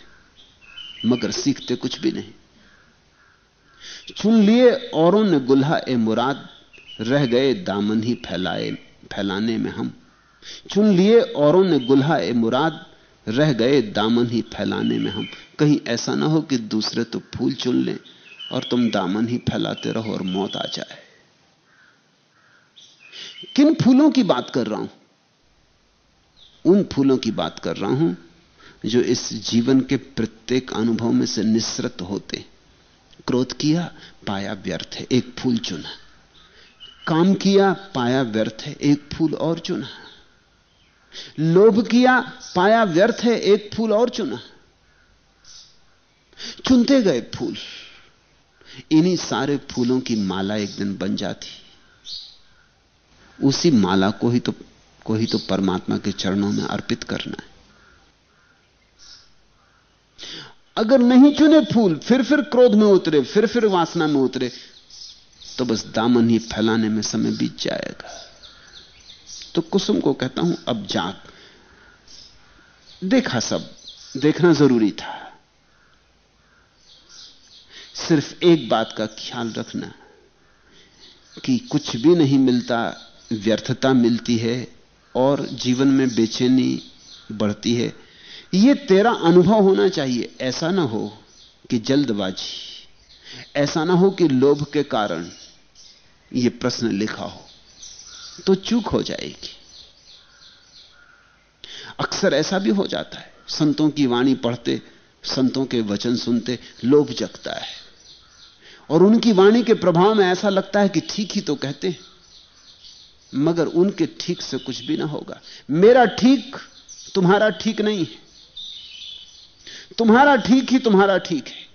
मगर सीखते कुछ भी नहीं। चुन लिए औरों ने गुल्हा ए मुराद, रह गए दामन ही फैलाए, फैलाने में हम। चुन लिए औरों ने गुल्हा ए मुराद, रह गए दामन ही फैलाने में हम। कहीं ऐसा ना हो कि दूसरे तो फूल चुन लें और तुम दामन ही फैलाते रहो और मौत आ जाए। किन फूलों की बात कर रहा हूँ? उन फूलों की बात कर रहा हूँ जो इस जीवन के प्रत्येक अनुभव में से निसृत होते। क्रोध किया, पाया व्यर्थ है, एक फूल चुना। काम किया, पाया व्यर्थ है, एक फूल और चुना। लोभ किया, पाया व्यर्थ है, एक फूल और चुना। चुनते गए फूल। इन्हीं सारे फूलों की माला एक दिन बन जाती। उसी माला को ही तो को ही तो परमात्मा के चरणों में अर्पित करना है। अगर नहीं चुने फूल, फिर फिर क्रोध में उतरे, फिर फिर वासना में उतरे तो बस दामन ही फैलाने में समय बीत जाएगा। तो कुसुम को कहता हूँ, अब जाग। देखा सब, देखना ज़रूरी था। सिर्फ़ एक बात का ख्याल रखना कि कुछ भी नहीं मिलता व्यर्थता मिलती है और जीवन में बेचैनी बढ़ती है। यह तेरा अनुभव होना चाहिए। ऐसा ना हो कि जल्दबाजी, ऐसा ना हो कि लोभ के कारण यह प्रश्न लिखा हो तो चूक हो जाएगी। अक्सर ऐसा भी हो जाता है। संतों की वाणी पढ़ते, संतों के वचन सुनते, लोभ जगता है। और उनकी वाणी के प्रभाव में ऐसा लगता है कि ठीक ही तो कहते हैं। मगर उनके ठीक से कुछ भी ना होगा। मेरा ठीक तुम्हारा ठीक नहीं है। तुम्हारा ठीक ही तुम्हारा ठीक है।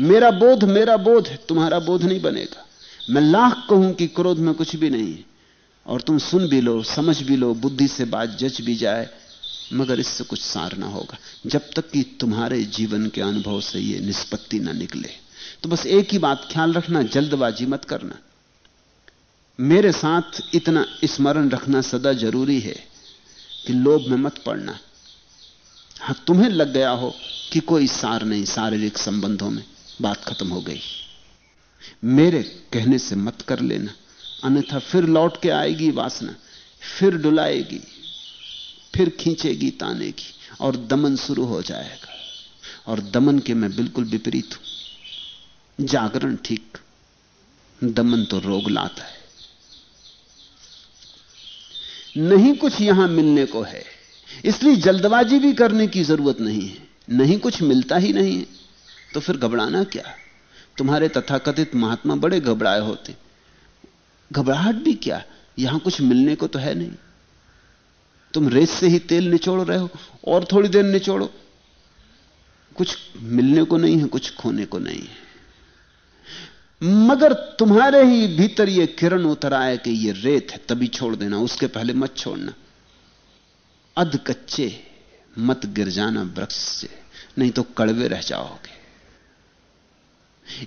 मेरा बोध मेरा बोध है, तुम्हारा बोध नहीं बनेगा। मैं लाख कहूँ कि क्रोध में कुछ भी नहीं है। और तुम सुन भी लो, समझ भी लो, बुद्धि से बात जच भी जाए, मगर इससे कुछ सार ना होगा। जब तक कि तुम्हारे जीवन के अनुभव से यह निष्पत्ति ना निकले। तो बस एक ही बात, ख्याल रखना, जल्दबाजी मत करना। मेरे साथ इतना स्मरण रखना सदा ज़रूरी है कि लोभ में मत पड़ना। हाँ, तुम्हें लग गया हो कि कोई सार नहीं, शारीरिक संबंधों में बात खत्म हो गई। मेरे कहने से मत कर लेना, अन्यथा फिर लौट के आएगी वासना, फिर डुलाएगी, फिर खींचेगी, तानेगी, और दमन शुरू हो जाएगा। और दमन के मैं बिल्कुल विपरीत हूँ। जागरण ठीक, दमन तो रोग लाता है। नहीं कुछ यहाँ मिलने को है। इसलिए जल्दबाजी भी करने की ज़रूरत नहीं है। नहीं कुछ मिलता ही नहीं है। तो फिर घबराना क्या? तुम्हारे तथाकथित महात्मा बड़े घबराए होते। घबराहट भी क्या? यहाँ कुछ मिलने को तो है नहीं। तुम रेत से ही तेल निचोड़ रहे हो और थोड़ी देर निचोड़ो। कुछ मिलने को नहीं है, कुछ खोने को नहीं है। मगर तुम्हारे ही भीतर यह किरण उतर आए कि यह रेत है, तभी छोड़ देना, उसके पहले मत छोड़ना। अध कच्चे मत गिर जाना वृक्ष से, नहीं तो कड़वे रह जाओगे।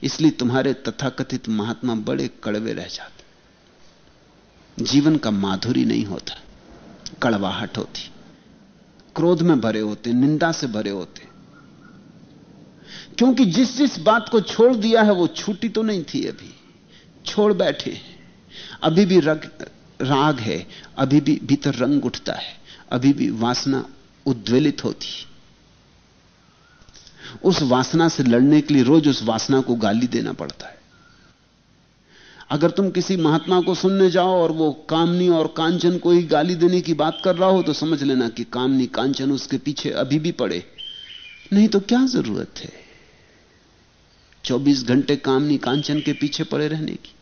इसलिए तुम्हारे तथाकथित महात्मा बड़े कड़वे रह जाते। जीवन का माधुरी नहीं होता, कड़वाहट होती। क्रोध में भरे होते, निंदा से भरे होते। क्योंकि जिस जिस बात को छोड़ दिया है वो छूटी तो नहीं थी अभी। छोड़ बैठे अभी भी रग, राग है अभी भी भीतर रंग उठता है अभी भी वासना उद्वेलित होती उस वासना से लड़ने के लिए रोज उस वासना को गाली देना पड़ता है। अगर तुम किसी महात्मा को सुनने जाओ और वो कामनी और कांचन को ही गाली देने की बात कर रहा हो तो समझ लेना कि कामनी कांचन उसके पीछे अभी भी पड़े। नहीं तो क्या ज़रूरत है? 24 घंटे कामनी कांचन के पीछे पड़े रहने की।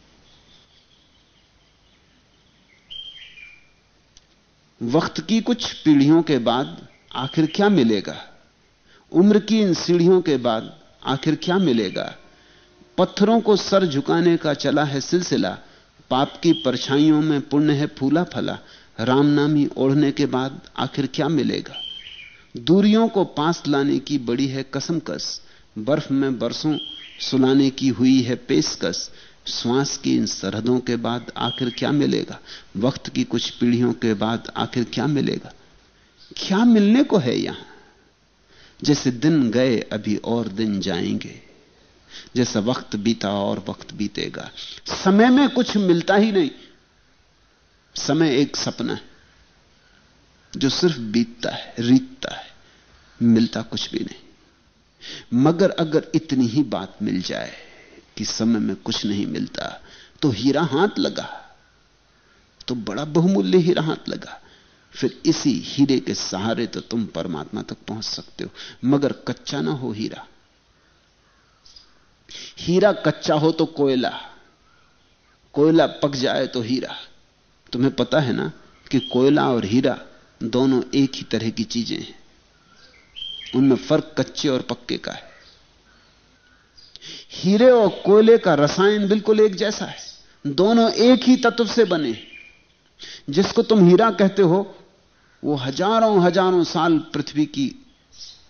वक्त की कुछ पीढ़ियों के बाद आखिर क्या मिलेगा? उम्र की इन सीढ़ियों के बाद आखिर क्या मिलेगा? पत्थरों को सर झुकाने का चला है सिलसिला। पाप की परछाइयों में पुण्य है फूला फला। रामनामी ओढ़ने के बाद आखिर क्या मिलेगा? दूरियों को पास लाने की बड़ी है कसमकस बर्फ़ में बरसों सुलाने की हुई है पेशकश। श्वास की इन सरहदों के बाद आखिर क्या मिलेगा? वक्त की कुछ पीढ़ियों के बाद आखिर क्या मिलेगा? क्या मिलने को है यहाँ? जैसे दिन गए, अभी और दिन जाएँगे। जैसा वक्त बीता और वक्त बीतेगा। समय में कुछ मिलता ही नहीं। समय एक सपना है, जो सिर्फ़ बीतता है, रीतता है। मिलता कुछ भी नहीं। मगर अगर इतनी ही बात मिल जाए कि समय में कुछ नहीं मिलता तो हीरा हाथ लगा। तो बड़ा बहुमूल्य हीरा हाथ लगा। फिर इसी हीरे के सहारे तो तुम परमात्मा तक पहुँच सकते हो, मगर कच्चा ना हो हीरा। हीरा कच्चा हो तो कोयला। कोयला पक जाए तो हीरा। तुम्हें पता है ना कि कोयला और हीरा दोनों एक ही तरह की चीज़ें हैं। उनमें फ़र्क कच्चे और पक्के का है। हीरे और कोयले का रसायन बिल्कुल एक जैसा है। दोनों एक ही तत्व से बने जिसको तुम हीरा कहते हो, वो हज़ारों हज़ारों साल पृथ्वी की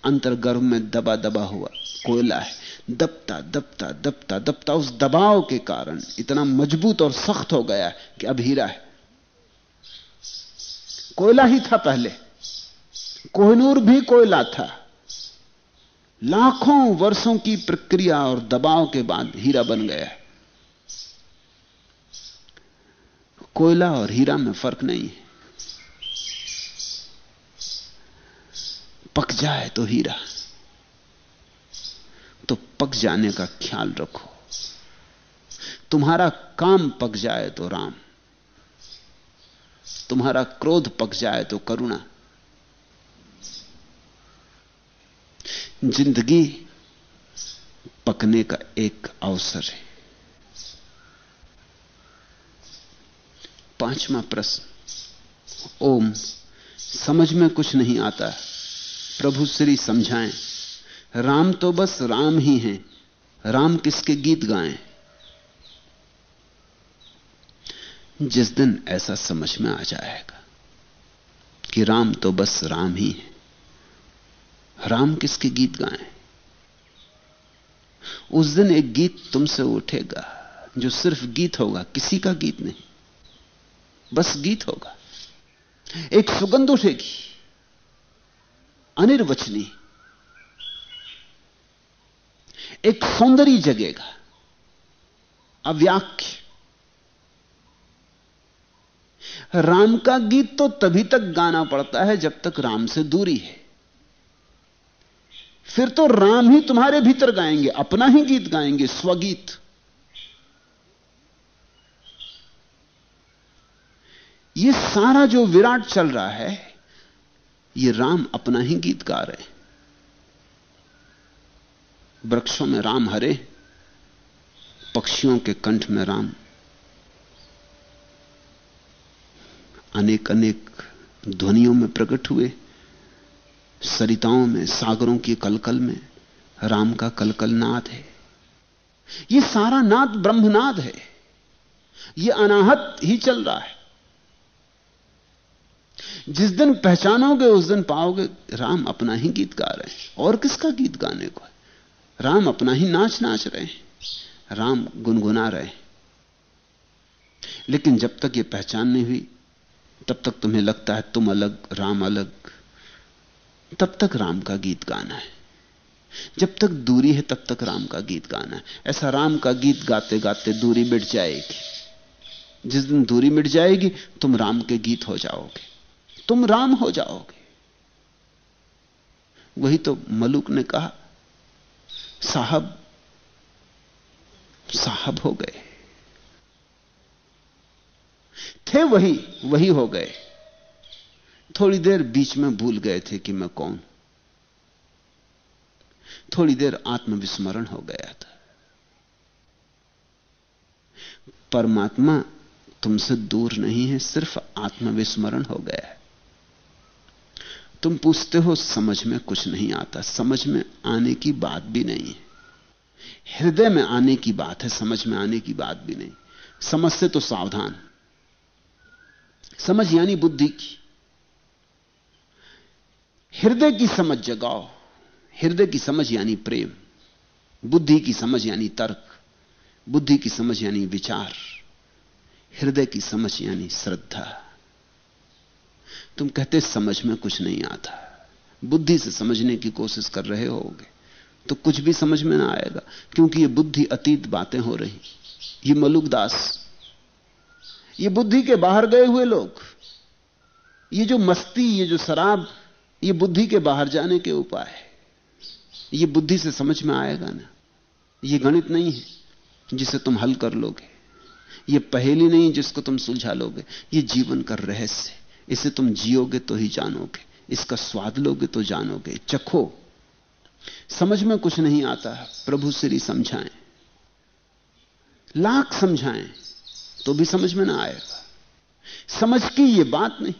अंतर्गर्भ में दबा दबा हुआ कोयला है। दबता दबता दबता दबता उस दबाव के कारण इतना मज़बूत और सख्त हो गया कि अब हीरा है। कोयला ही था पहले। कोहनूर भी कोयला था। लाखों वर्षों की प्रक्रिया और दबाव के बाद हीरा बन गया कोयला और हीरा में फ़र्क नहीं है। पक जाए तो हीरा। तो पक जाने का ख्याल रखो। तुम्हारा काम पक जाए तो राम। तुम्हारा क्रोध पक जाए तो करुणा। ज़िंदगी पकने का एक अवसर है। पांचवा प्रश्न, ओम, समझ में कुछ नहीं आता। प्रभु श्री समझाएँ, राम तो बस राम ही हैं, राम किसके गीत गाएँ? जिस दिन ऐसा समझ में आ जाएगा कि राम तो बस राम ही है। राम किसके गीत गाएँ? उस दिन एक गीत तुमसे उठेगा, जो सिर्फ़ गीत होगा, किसी का गीत नहीं, बस गीत होगा। एक सुगंध उठेगी, अनिर्वचनीय। एक सौंदर्य जगेगा, अव्याख्य। राम का गीत तो तभी तक गाना पड़ता है जब तक राम से दूरी है। फिर तो राम ही तुम्हारे भीतर गाएँगे, अपना ही गीत गाएँगे, स्वगीत। ये सारा जो विराट चल रहा है, ये राम अपना ही गीत गा रहे वृक्षों में राम हरे, पक्षियों के कंठ में राम। अनेक अनेक ध्वनियों में प्रकट हुए। सरिताओं में, सागरों की कलकल में, राम का कलकल नाद है। यह सारा नाद ब्रह्मनाद है। यह अनाहत ही चल रहा है। जिस दिन पहचानोगे, उस दिन पाओगे, राम अपना ही गीत गा रहे हैं। और किसका गीत गाने को है? राम अपना ही नाच नाच रहे हैं। राम गुनगुना रहे हैं। लेकिन जब तक ये पहचान नहीं हुई, तब तक तुम्हें लगता है तुम अलग, राम अलग तब तक राम का गीत गाना है। जब तक दूरी है, तब तक राम का गीत गाना है। ऐसा राम का गीत गाते गाते दूरी मिट जाएगी। जिस दिन दूरी मिट जाएगी, तुम राम के गीत हो जाओगे। तुम राम हो जाओगे। वही तो मलुक ने कहा, साहब साहब हो गए। थे वही वही हो गए। थोड़ी देर बीच में भूल गए थे कि मैं कौन। थोड़ी देर आत्मविस्मरण हो गया था। परमात्मा तुमसे दूर नहीं है, सिर्फ़ आत्मविस्मरण हो गया है। तुम पूछते हो, समझ में कुछ नहीं आता। समझ में आने की बात भी नहीं है। हृदय में आने की बात है, समझ में आने की बात भी नहीं। समझ से तो सावधान। समझ यानी बुद्धि की। हृदय की समझ जगाओ। हृदय की समझ यानी प्रेम, बुद्धि की समझ यानी तर्क, बुद्धि की समझ यानी विचार, हृदय की समझ यानी श्रद्धा। तुम कहते समझ में कुछ नहीं आता। बुद्धि से समझने की कोशिश कर रहे होगे तो कुछ भी समझ में ना आएगा, क्योंकि ये बुद्धि अतीत बातें हो रही। ये मलुकदास ये बुद्धि के बाहर गए हुए लोग, ये जो मस्ती, ये जो शराब ये बुद्धि के बाहर जाने के उपाय है। ये बुद्धि से समझ में आएगा ना? ये गणित नहीं है जिसे तुम हल कर लोगे। ये पहेली नहीं जिसको तुम सुलझा लोगे। ये जीवन का रहस्य इसे तुम जियोगे तो ही जानोगे। इसका स्वाद लोगे तो जानोगे। चखो। समझ में कुछ नहीं आता। प्रभु श्री समझाएँ। लाख समझाएँ तो भी समझ में ना आएगा। समझ की ये बात नहीं।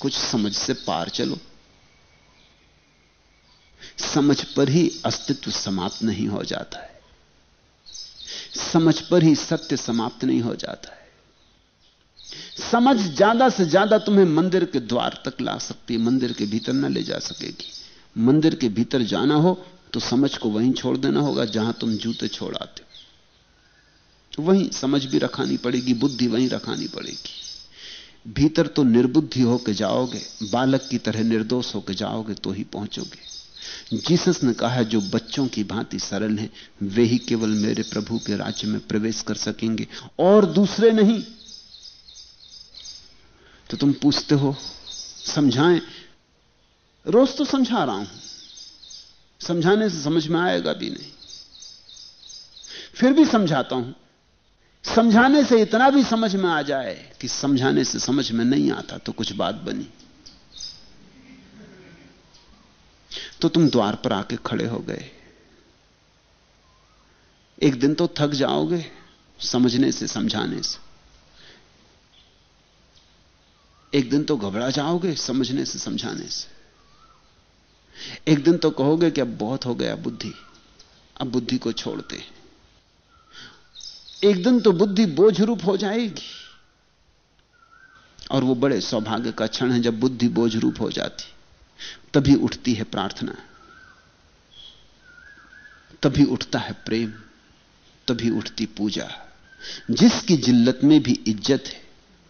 कुछ समझ से पार चलो। समझ पर ही अस्तित्व समाप्त नहीं हो जाता है। समझ पर ही सत्य समाप्त नहीं हो जाता है। समझ ज़्यादा से ज़्यादा तुम्हें मंदिर के द्वार तक ला सकती है, मंदिर के भीतर ना ले जा सकेगी। मंदिर के भीतर जाना हो तो समझ को वहीं छोड़ देना होगा जहाँ तुम जूते छोड़ आते हो। तो वहीं समझ भी रखानी पड़ेगी, बुद्धि वहीं रखानी पड़ेगी। भीतर तो निर्बुद्धि होकर जाओगे, बालक की तरह निर्दोष होकर जाओगे तो ही पहुंचोगे। जीसस ने कहा जो बच्चों की भांति सरल हैं, वे ही केवल मेरे प्रभु के राज्य में प्रवेश कर सकेंगे और दूसरे नहीं। तो तुम पूछते हो, समझाएँ? रोज तो समझा रहा हूँ। समझाने से समझ में आएगा भी नहीं। फिर भी समझाता हूँ। समझाने से इतना भी समझ में आ जाए कि समझाने से समझ में नहीं आता तो कुछ बात बनी। तो तुम द्वार पर आके खड़े हो गए। एक दिन तो थक जाओगे, समझने से, समझाने से। एक दिन तो घबरा जाओगे, समझने से, समझाने से। एक दिन तो कहोगे कि अब बहुत हो गया बुद्धि, अब बुद्धि को छोड़ते एक दिन तो बुद्धि बोझ रूप हो जाएगी। और वो बड़े सौभाग्य का क्षण है जब बुद्धि बोझ रूप हो जाती। तभी उठती है प्रार्थना। तभी उठता है प्रेम, तभी उठती पूजा। जिसकी जिल्लत में भी इज़्ज़त है,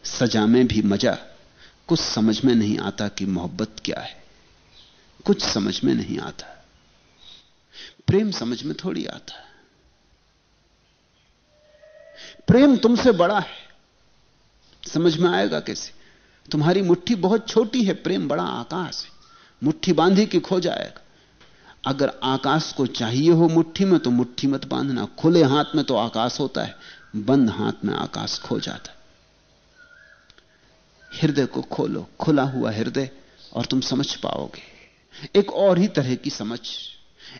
सजा में भी मज़ा, कुछ समझ में नहीं आता कि मोहब्बत क्या है। कुछ समझ में नहीं आता। प्रेम समझ में थोड़ी आता। प्रेम तुमसे बड़ा है। समझ में आएगा कैसे? तुम्हारी मुट्ठी बहुत छोटी है, प्रेम बड़ा आकाश है। मुट्ठी बांधी कि खो जाएगा। अगर आकाश को चाहिए हो मुट्ठी में तो मुट्ठी मत बांधना। खुले हाथ में तो आकाश होता है, बंद हाथ में आकाश खो जाता है। हृदय को खोलो, खुला हुआ हृदय, और तुम समझ पाओगे। एक और ही तरह की समझ,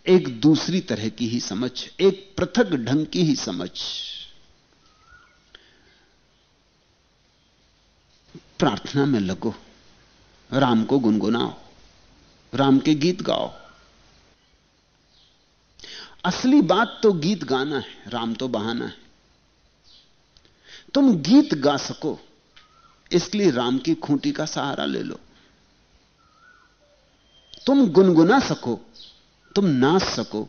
एक दूसरी तरह की ही समझ, एक पृथक ढंग की ही समझ। प्रार्थना में लगो, राम को गुनगुनाओ। राम के गीत गाओ। असली बात तो गीत गाना है, राम तो बहाना है। तुम गीत गा सको इसलिए राम की खूंटी का सहारा ले लो। तुम गुनगुना सको, तुम नाच सको,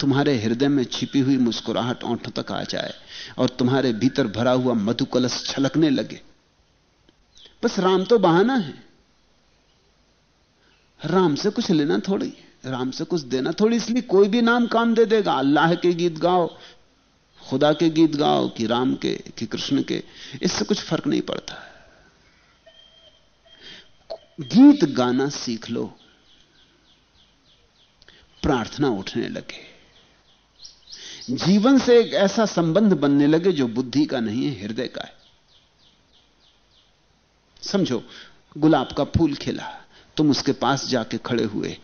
तुम्हारे हृदय में छिपी हुई मुस्कुराहट ओंठों तक आ जाए और तुम्हारे भीतर भरा हुआ मधुकलश छलकने लगे। बस राम तो बहाना है। राम से कुछ लेना थोड़ी, राम से कुछ देना थोड़ी, इसलिए कोई भी नाम काम दे देगा, अल्लाह के गीत गाओ, खुदा के गीत गाओ, कि राम के, कि कृष्ण के, इससे कुछ फ़र्क नहीं पड़ता। गीत गाना सीख लो, प्रार्थना उठने लगे। जीवन से एक ऐसा संबंध बनने लगे जो बुद्धि का नहीं है, हृदय का है। समझो, गुलाब का फूल खिला। तुम उसके पास जाके खड़े हुए।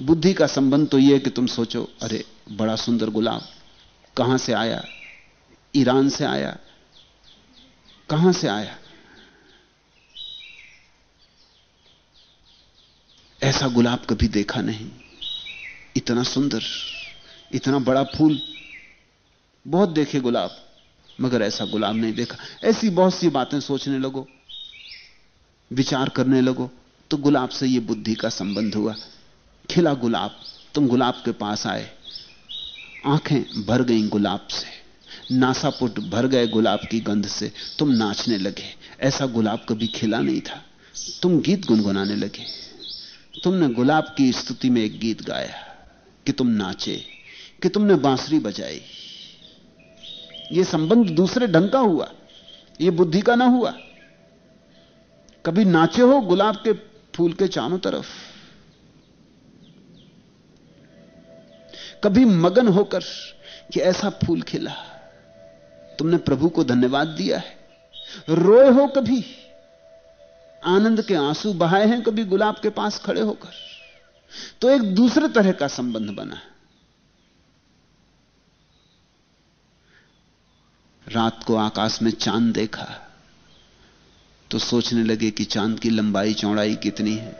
बुद्धि का संबंध तो यह कि तुम सोचो, अरे, बड़ा सुंदर गुलाब कहाँ से आया? ईरान से आया? कहाँ से आया? ऐसा गुलाब कभी देखा नहीं। इतना सुंदर, इतना बड़ा फूल, बहुत देखे गुलाब, मगर ऐसा गुलाब नहीं देखा। ऐसी बहुत सी बातें सोचने लगो, विचार करने लगो। तो गुलाब से यह बुद्धि का संबंध हुआ। खिला गुलाब, तुम गुलाब के पास आए। आँखें भर गईं गुलाब से। नासापुट भर गए गुलाब की गंध से। तुम नाचने लगे। ऐसा गुलाब कभी खिला नहीं था। तुम गीत गुनगुनाने लगे। तुमने गुलाब की स्तुति में एक गीत गाया कि तुम नाचे, कि तुमने बांसुरी बजाई। यह संबंध दूसरे ढंग का हुआ। यह बुद्धि का ना हुआ। कभी नाचे हो गुलाब के फूल के चारों तरफ़। कभी मगन होकर कि ऐसा फूल खिला, तुमने प्रभु को धन्यवाद दिया है। रोए हो कभी, आनंद के आँसू बहाए हैं कभी गुलाब के पास खड़े होकर तो एक दूसरे तरह का संबंध बना रात को आकाश में चाँद देखा तो सोचने लगे कि चाँद की लंबाई चौड़ाई कितनी है।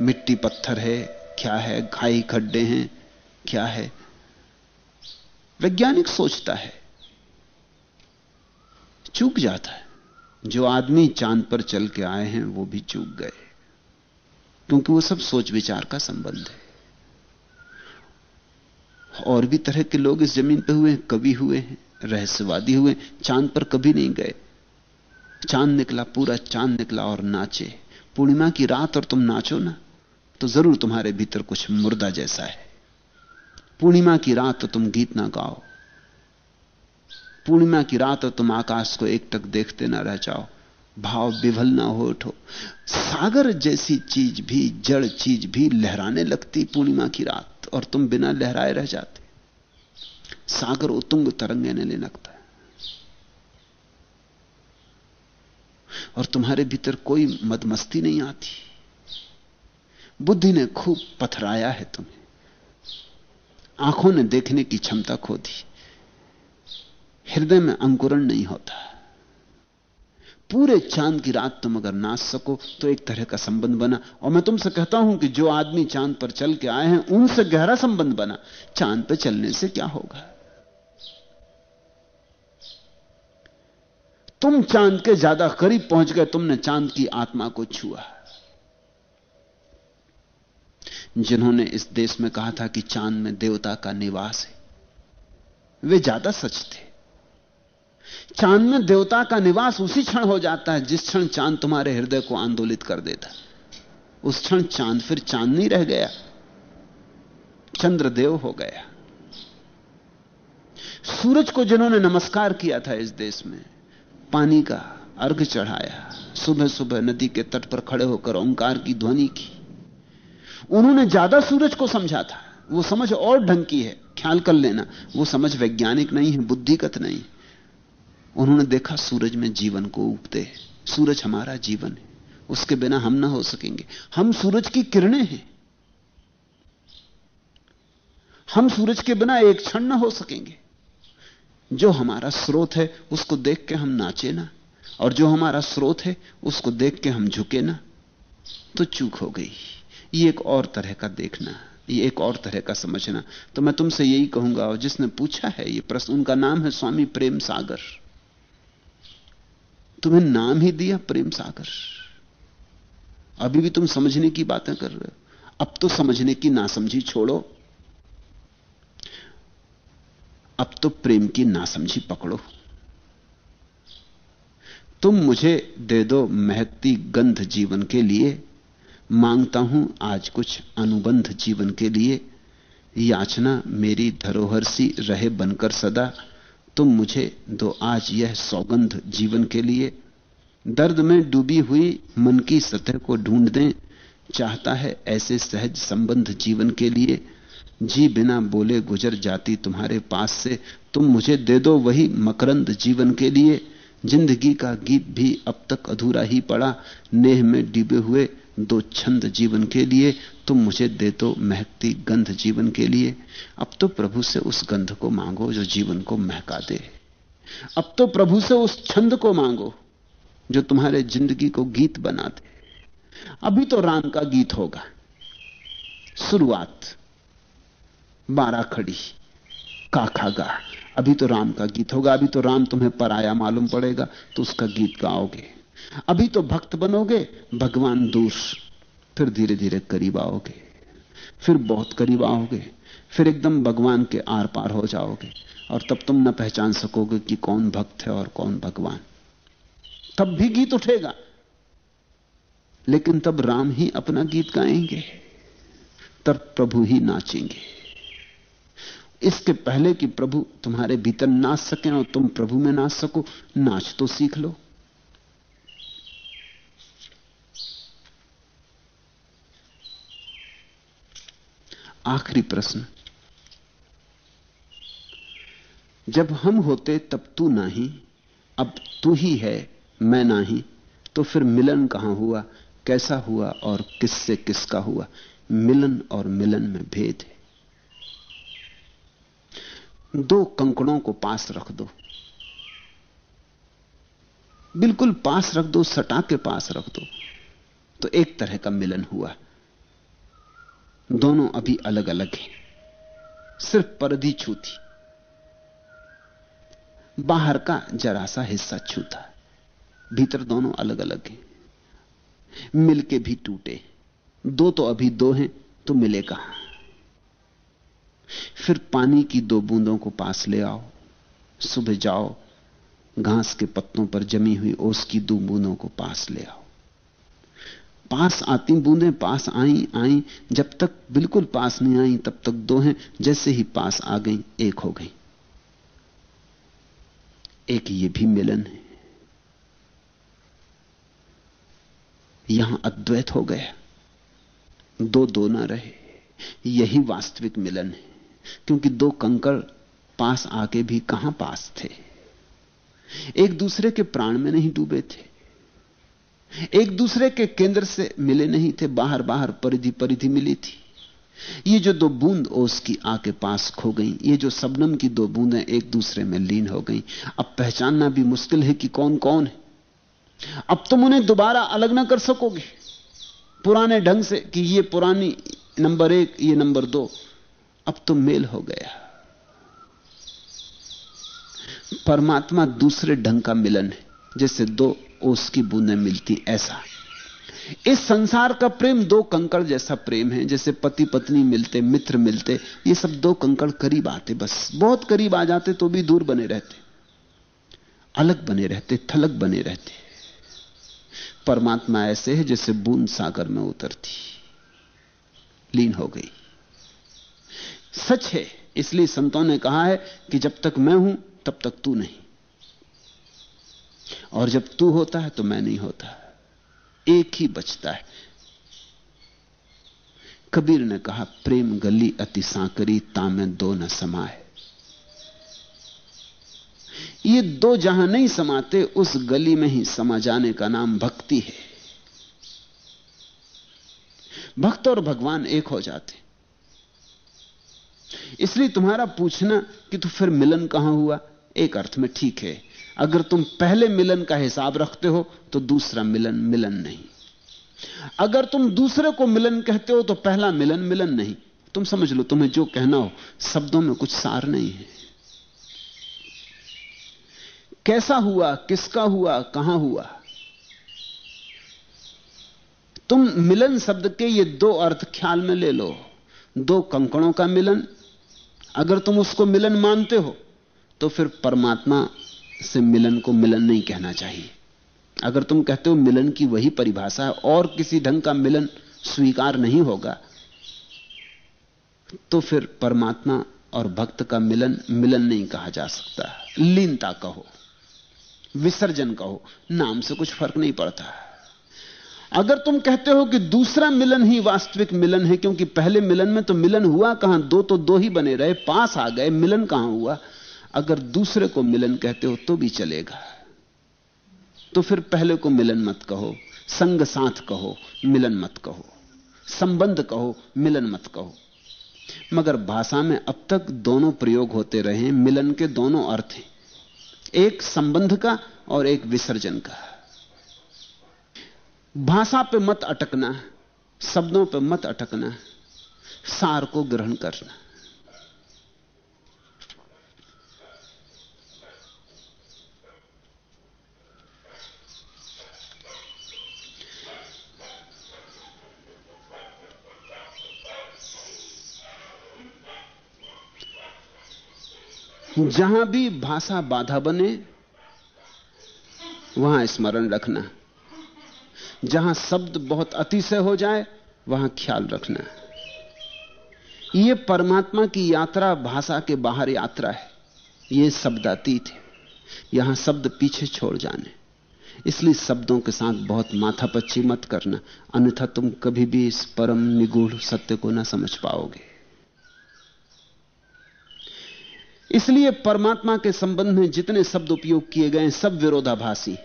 मिट्टी पत्थर है, क्या है, घाई खड्डे हैं, क्या है? वैज्ञानिक सोचता है। चूक जाता है। जो आदमी चाँद पर चल के आए हैं, वो भी चूक गए। क्योंकि वो सब सोच विचार का संबंध है। और भी तरह के लोग इस ज़मीन पर हुए कवि हुए हैं, रहस्यवादी हुए चाँद पर कभी नहीं गए। चाँद निकला, पूरा चाँद निकला और नाचे। पूर्णिमा की रात और तुम नाचो ना तो ज़रूर तुम्हारे भीतर कुछ मुर्दा जैसा है। पूर्णिमा की रात तो तुम गीत ना गाओ। पूर्णिमा की रात तो तुम आकाश को एक टक देखते ना रह जाओ। भाव विभल ना हो उठो। सागर जैसी चीज़ भी, जड़ चीज़ भी लहराने लगती पूर्णिमा की रात, और तुम बिना लहराए रह जाते। सागर उतुंग तरंगेने ले लगता। और तुम्हारे भीतर कोई मदमस्ती नहीं आती। बुद्धि ने खूब पथराया है तुम्हें। आँखों ने देखने की क्षमता खो दी। हृदय में अंकुरण नहीं होता। पूरे चाँद की रात तुम अगर नाच सको तो एक तरह का संबंध बना। और मैं तुमसे कहता हूँ कि जो आदमी चाँद पर चल के आए हैं, उनसे गहरा संबंध बना। चाँद पर चलने से क्या होगा? तुम चाँद के ज़्यादा करीब पहुँच गए, तुमने चाँद की आत्मा को छुआ। जिन्होंने इस देश में कहा था कि चाँद में देवता का निवास है, वे ज़्यादा सच थे। चाँद में देवता का निवास उसी क्षण हो जाता है जिस क्षण चाँद तुम्हारे हृदय को आंदोलित कर देता उस क्षण चाँद, फिर चाँद नहीं रह गया, चंद्रदेव हो गया। सूरज को जिन्होंने नमस्कार किया था इस देश में पानी का अर्घ चढ़ाया। सुबह सुबह नदी के तट पर खड़े होकर ओंकार की ध्वनि की। उन्होंने ज़्यादा सूरज को समझा था। वो समझ और ढंग की है। ख्याल कर लेना, वो समझ वैज्ञानिक नहीं है, बुद्धिगत नहीं। उन्होंने देखा सूरज में जीवन को उगते सूरज हमारा जीवन है। उसके बिना हम ना हो सकेंगे। हम सूरज की किरणें हैं। हम सूरज के बिना एक क्षण ना हो सकेंगे। जो हमारा स्रोत है, उसको देख के हम नाचे ना। और जो हमारा स्रोत है, उसको देख के हम झुके ना। तो चूक हो गई। ये एक और तरह का देखना, ये एक और तरह का समझना। तो मैं तुमसे यही कहूँगा, और जिसने पूछा है ये प्रश्न, उनका नाम है स्वामी प्रेम सागर। तुम्हें नाम ही दिया प्रेम सागर। अभी भी तुम समझने की बातें कर रहे हो। अब तो समझने की नासमझी छोड़ो। अब तो प्रेम की नासमझी पकड़ो। तुम मुझे दे दो महकती गंध जीवन के लिए। माँगता हूँ आज कुछ अनुबंध जीवन के लिए। याचना मेरी धरोहर सी रहे बनकर सदा। तुम मुझे दो आज यह सौगंध जीवन के लिए। दर्द में डूबी हुई मन की सतह को ढूंढ दें। चाहता है ऐसे सहज संबंध जीवन के लिए। जी बिना बोले गुजर जाती तुम्हारे पास से, तुम मुझे दे दो वही मकरंद जीवन के लिए। ज़िंदगी का गीत भी अब तक अधूरा ही पड़ा। नेह में डूबे हुए दो छंद जीवन के लिए, तुम मुझे दे दो महकती गंध जीवन के लिए। अब तो प्रभु से उस गंध को मांगो जो जीवन को महका दे। अब तो प्रभु से उस छंद को मांगो जो तुम्हारे ज़िंदगी को गीत बना दे। अभी तो राम का गीत होगा। शुरुआत। बारह खड़ी। काखा गा। अभी तो राम का गीत होगा, अभी तो राम तुम्हें पराया मालूम पड़ेगा तो उसका गीत गाओगे। अभी तो भक्त बनोगे, भगवान दूर, फिर धीरे धीरे करीब आओगे। फिर बहुत करीब आओगे, फिर एकदम भगवान के आर पार हो जाओगे, और तब तुम न पहचान सकोगे कि कौन भक्त है और कौन भगवान। तब भी गीत उठेगा, लेकिन तब राम ही अपना गीत गाएँगे, तब प्रभु ही नाचेंगे। इसके पहले कि प्रभु तुम्हारे भीतर नाच सकें और तुम प्रभु में नाच सको, नाच तो सीख लो। आखिरी प्रश्न। जब हम होते तब तू नहीं अब तू ही है, मैं नहीं तो फिर मिलन कहाँ हुआ, कैसा हुआ और किससे किसका हुआ? मिलन और मिलन में भेद है। दो कंकड़ों को पास रख दो। बिल्कुल पास रख दो सटा के पास रख दो। तो एक तरह का मिलन हुआ। दोनों अभी अलग अलग हैं। सिर्फ़ परदी छूती। बाहर का जरा सा हिस्सा छूता। भीतर दोनों अलग अलग हैं। मिलके भी टूटे। दो तो अभी दो हैं तो मिले कहाँ फिर पानी की दो बूंदों को पास ले आओ। सुबह जाओ, घास के पत्तों पर जमी हुई ओस की दो बूंदों को पास ले आओ। पास आती बूंदें, पास आई आई। जब तक बिल्कुल पास नहीं आई, तब तक दो हैं, जैसे ही पास आ गई, एक हो गई। एक ये भी मिलन है। यहाँ अद्वैत हो गया। दो दो ना रहे। यही वास्तविक मिलन है। क्योंकि दो कंकड़ पास आके भी कहाँ पास थे? एक दूसरे के प्राण में नहीं डूबे थे। एक दूसरे के केंद्र से मिले नहीं थे, बाहर बाहर परिधि परिधि मिली थी। ये जो दो बूंद ओस की आके पास खो गई, ये जो सबनम की दो बूंदें एक दूसरे में लीन हो गई, अब पहचानना भी मुश्किल है कि कौन कौन है। अब तुम उन्हें दोबारा अलग ना कर सकोगे। पुराने ढंग से कि ये पुरानी नंबर एक, ये नंबर दो अब तो मेल हो गया। परमात्मा दूसरे ढंग का मिलन है, जैसे दो ओस की बूंदें मिलती ऐसा। इस संसार का प्रेम दो कंकड़ जैसा प्रेम है, जैसे पति पत्नी मिलते, मित्र मिलते, ये सब दो कंकड़ करीब आते बस। बहुत करीब आ जाते तो भी दूर बने रहते। अलग बने रहते, थलग बने रहते। परमात्मा ऐसे है जैसे बूंद सागर में उतरती। लीन हो गई। सच है। इसलिए संतों ने कहा है कि जब तक मैं हूँ, तब तक तू नहीं। और जब तू होता है तो मैं नहीं होता। एक ही बचता है। कबीर ने कहा, प्रेम गली अति सांकरी, तामे दो न समाए ये दो जहाँ नहीं समाते, उस गली में ही समा जाने का नाम भक्ति है। भक्त और भगवान एक हो जाते। इसलिए तुम्हारा पूछना कि तो फिर मिलन कहाँ हुआ? एक अर्थ में ठीक है। अगर तुम पहले मिलन का हिसाब रखते हो तो दूसरा मिलन मिलन नहीं। अगर तुम दूसरे को मिलन कहते हो तो पहला मिलन मिलन नहीं। तुम समझ लो, तुम्हें जो कहना हो, शब्दों में कुछ सार नहीं है। कैसा हुआ, किसका हुआ, कहाँ हुआ? तुम मिलन शब्द के ये दो अर्थ ख्याल में ले लो। दो कंकड़ों का मिलन अगर तुम उसको मिलन मानते हो तो फिर परमात्मा से मिलन को मिलन नहीं कहना चाहिए। अगर तुम कहते हो मिलन की वही परिभाषा है, और किसी ढंग का मिलन स्वीकार नहीं होगा तो फिर परमात्मा और भक्त का मिलन मिलन नहीं कहा जा सकता। लीनता कहो, विसर्जन कहो, नाम से कुछ फ़र्क नहीं पड़ता। अगर तुम कहते हो कि दूसरा मिलन ही वास्तविक मिलन है, क्योंकि पहले मिलन में तो मिलन हुआ कहाँ? दो तो दो ही बने रहे, पास आ गए, मिलन कहाँ हुआ? अगर दूसरे को मिलन कहते हो तो भी चलेगा। तो फिर पहले को मिलन मत कहो, संग साथ कहो, मिलन मत कहो, संबंध कहो, मिलन मत कहो। मगर भाषा में अब तक दोनों प्रयोग होते रहे मिलन के दोनों अर्थ एक संबंध का और एक विसर्जन का। भाषा पे मत अटकना, शब्दों पे मत अटकना, सार को ग्रहण करना। जहाँ भी भाषा बाधा बने, वहाँ स्मरण रखना। जहाँ शब्द बहुत अतिशय हो जाए, वहाँ ख्याल रखना यह परमात्मा की यात्रा भाषा के बाहर यात्रा है। यह शब्दातीत है। यहाँ शब्द पीछे छोड़ जाने। इसलिए शब्दों के साथ बहुत माथापच्ची मत करना। अन्यथा तुम कभी भी इस परम निगूढ़ सत्य को ना समझ पाओगे। इसलिए परमात्मा के संबंध में जितने शब्द उपयोग किए गए सब विरोधाभासी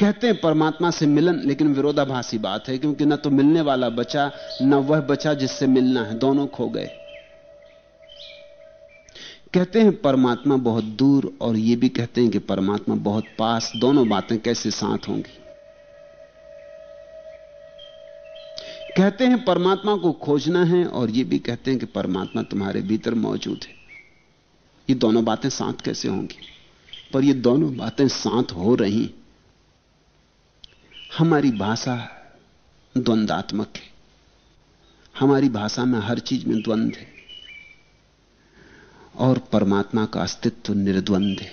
कहते हैं परमात्मा से मिलन, लेकिन विरोधाभासी बात है, क्योंकि न तो मिलने वाला बचा, न वह बचा जिससे मिलना है। दोनों खो गए। कहते हैं परमात्मा बहुत दूर, और यह भी कहते हैं कि परमात्मा बहुत पास। दोनों बातें कैसे साथ होंगी? कहते हैं परमात्मा को खोजना है, और यह भी कहते हैं कि परमात्मा तुम्हारे भीतर मौजूद है। ये दोनों बातें साथ कैसे होंगी? पर ये दोनों बातें साथ हो रही हमारी भाषा द्वंदात्मक है। हमारी भाषा में हर चीज़ में द्वंद है। और परमात्मा का अस्तित्व निर्द्वंद है।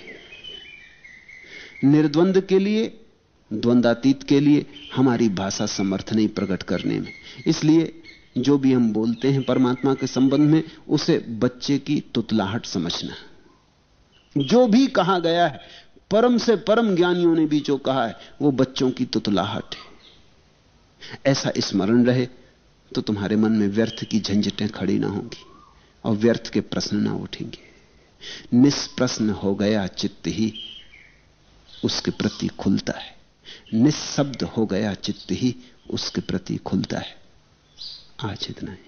निर्द्वंद के लिए, द्वंदातीत के लिए हमारी भाषा समर्थ नहीं प्रकट करने में। इसलिए जो भी हम बोलते हैं परमात्मा के संबंध में, उसे बच्चे की तुतलाहट समझना। जो भी कहा गया है परम से परम ज्ञानियों ने भी जो कहा है, वो बच्चों की तुतलाहट है। ऐसा स्मरण रहे तो तुम्हारे मन में व्यर्थ की झंझटें खड़ी ना होंगी और व्यर्थ के प्रश्न ना उठेंगे। निष्प्रश्न हो गया चित्त ही, उसके प्रति खुलता है। निशब्द हो गया चित्त ही, उसके प्रति खुलता है। आज इतना ही।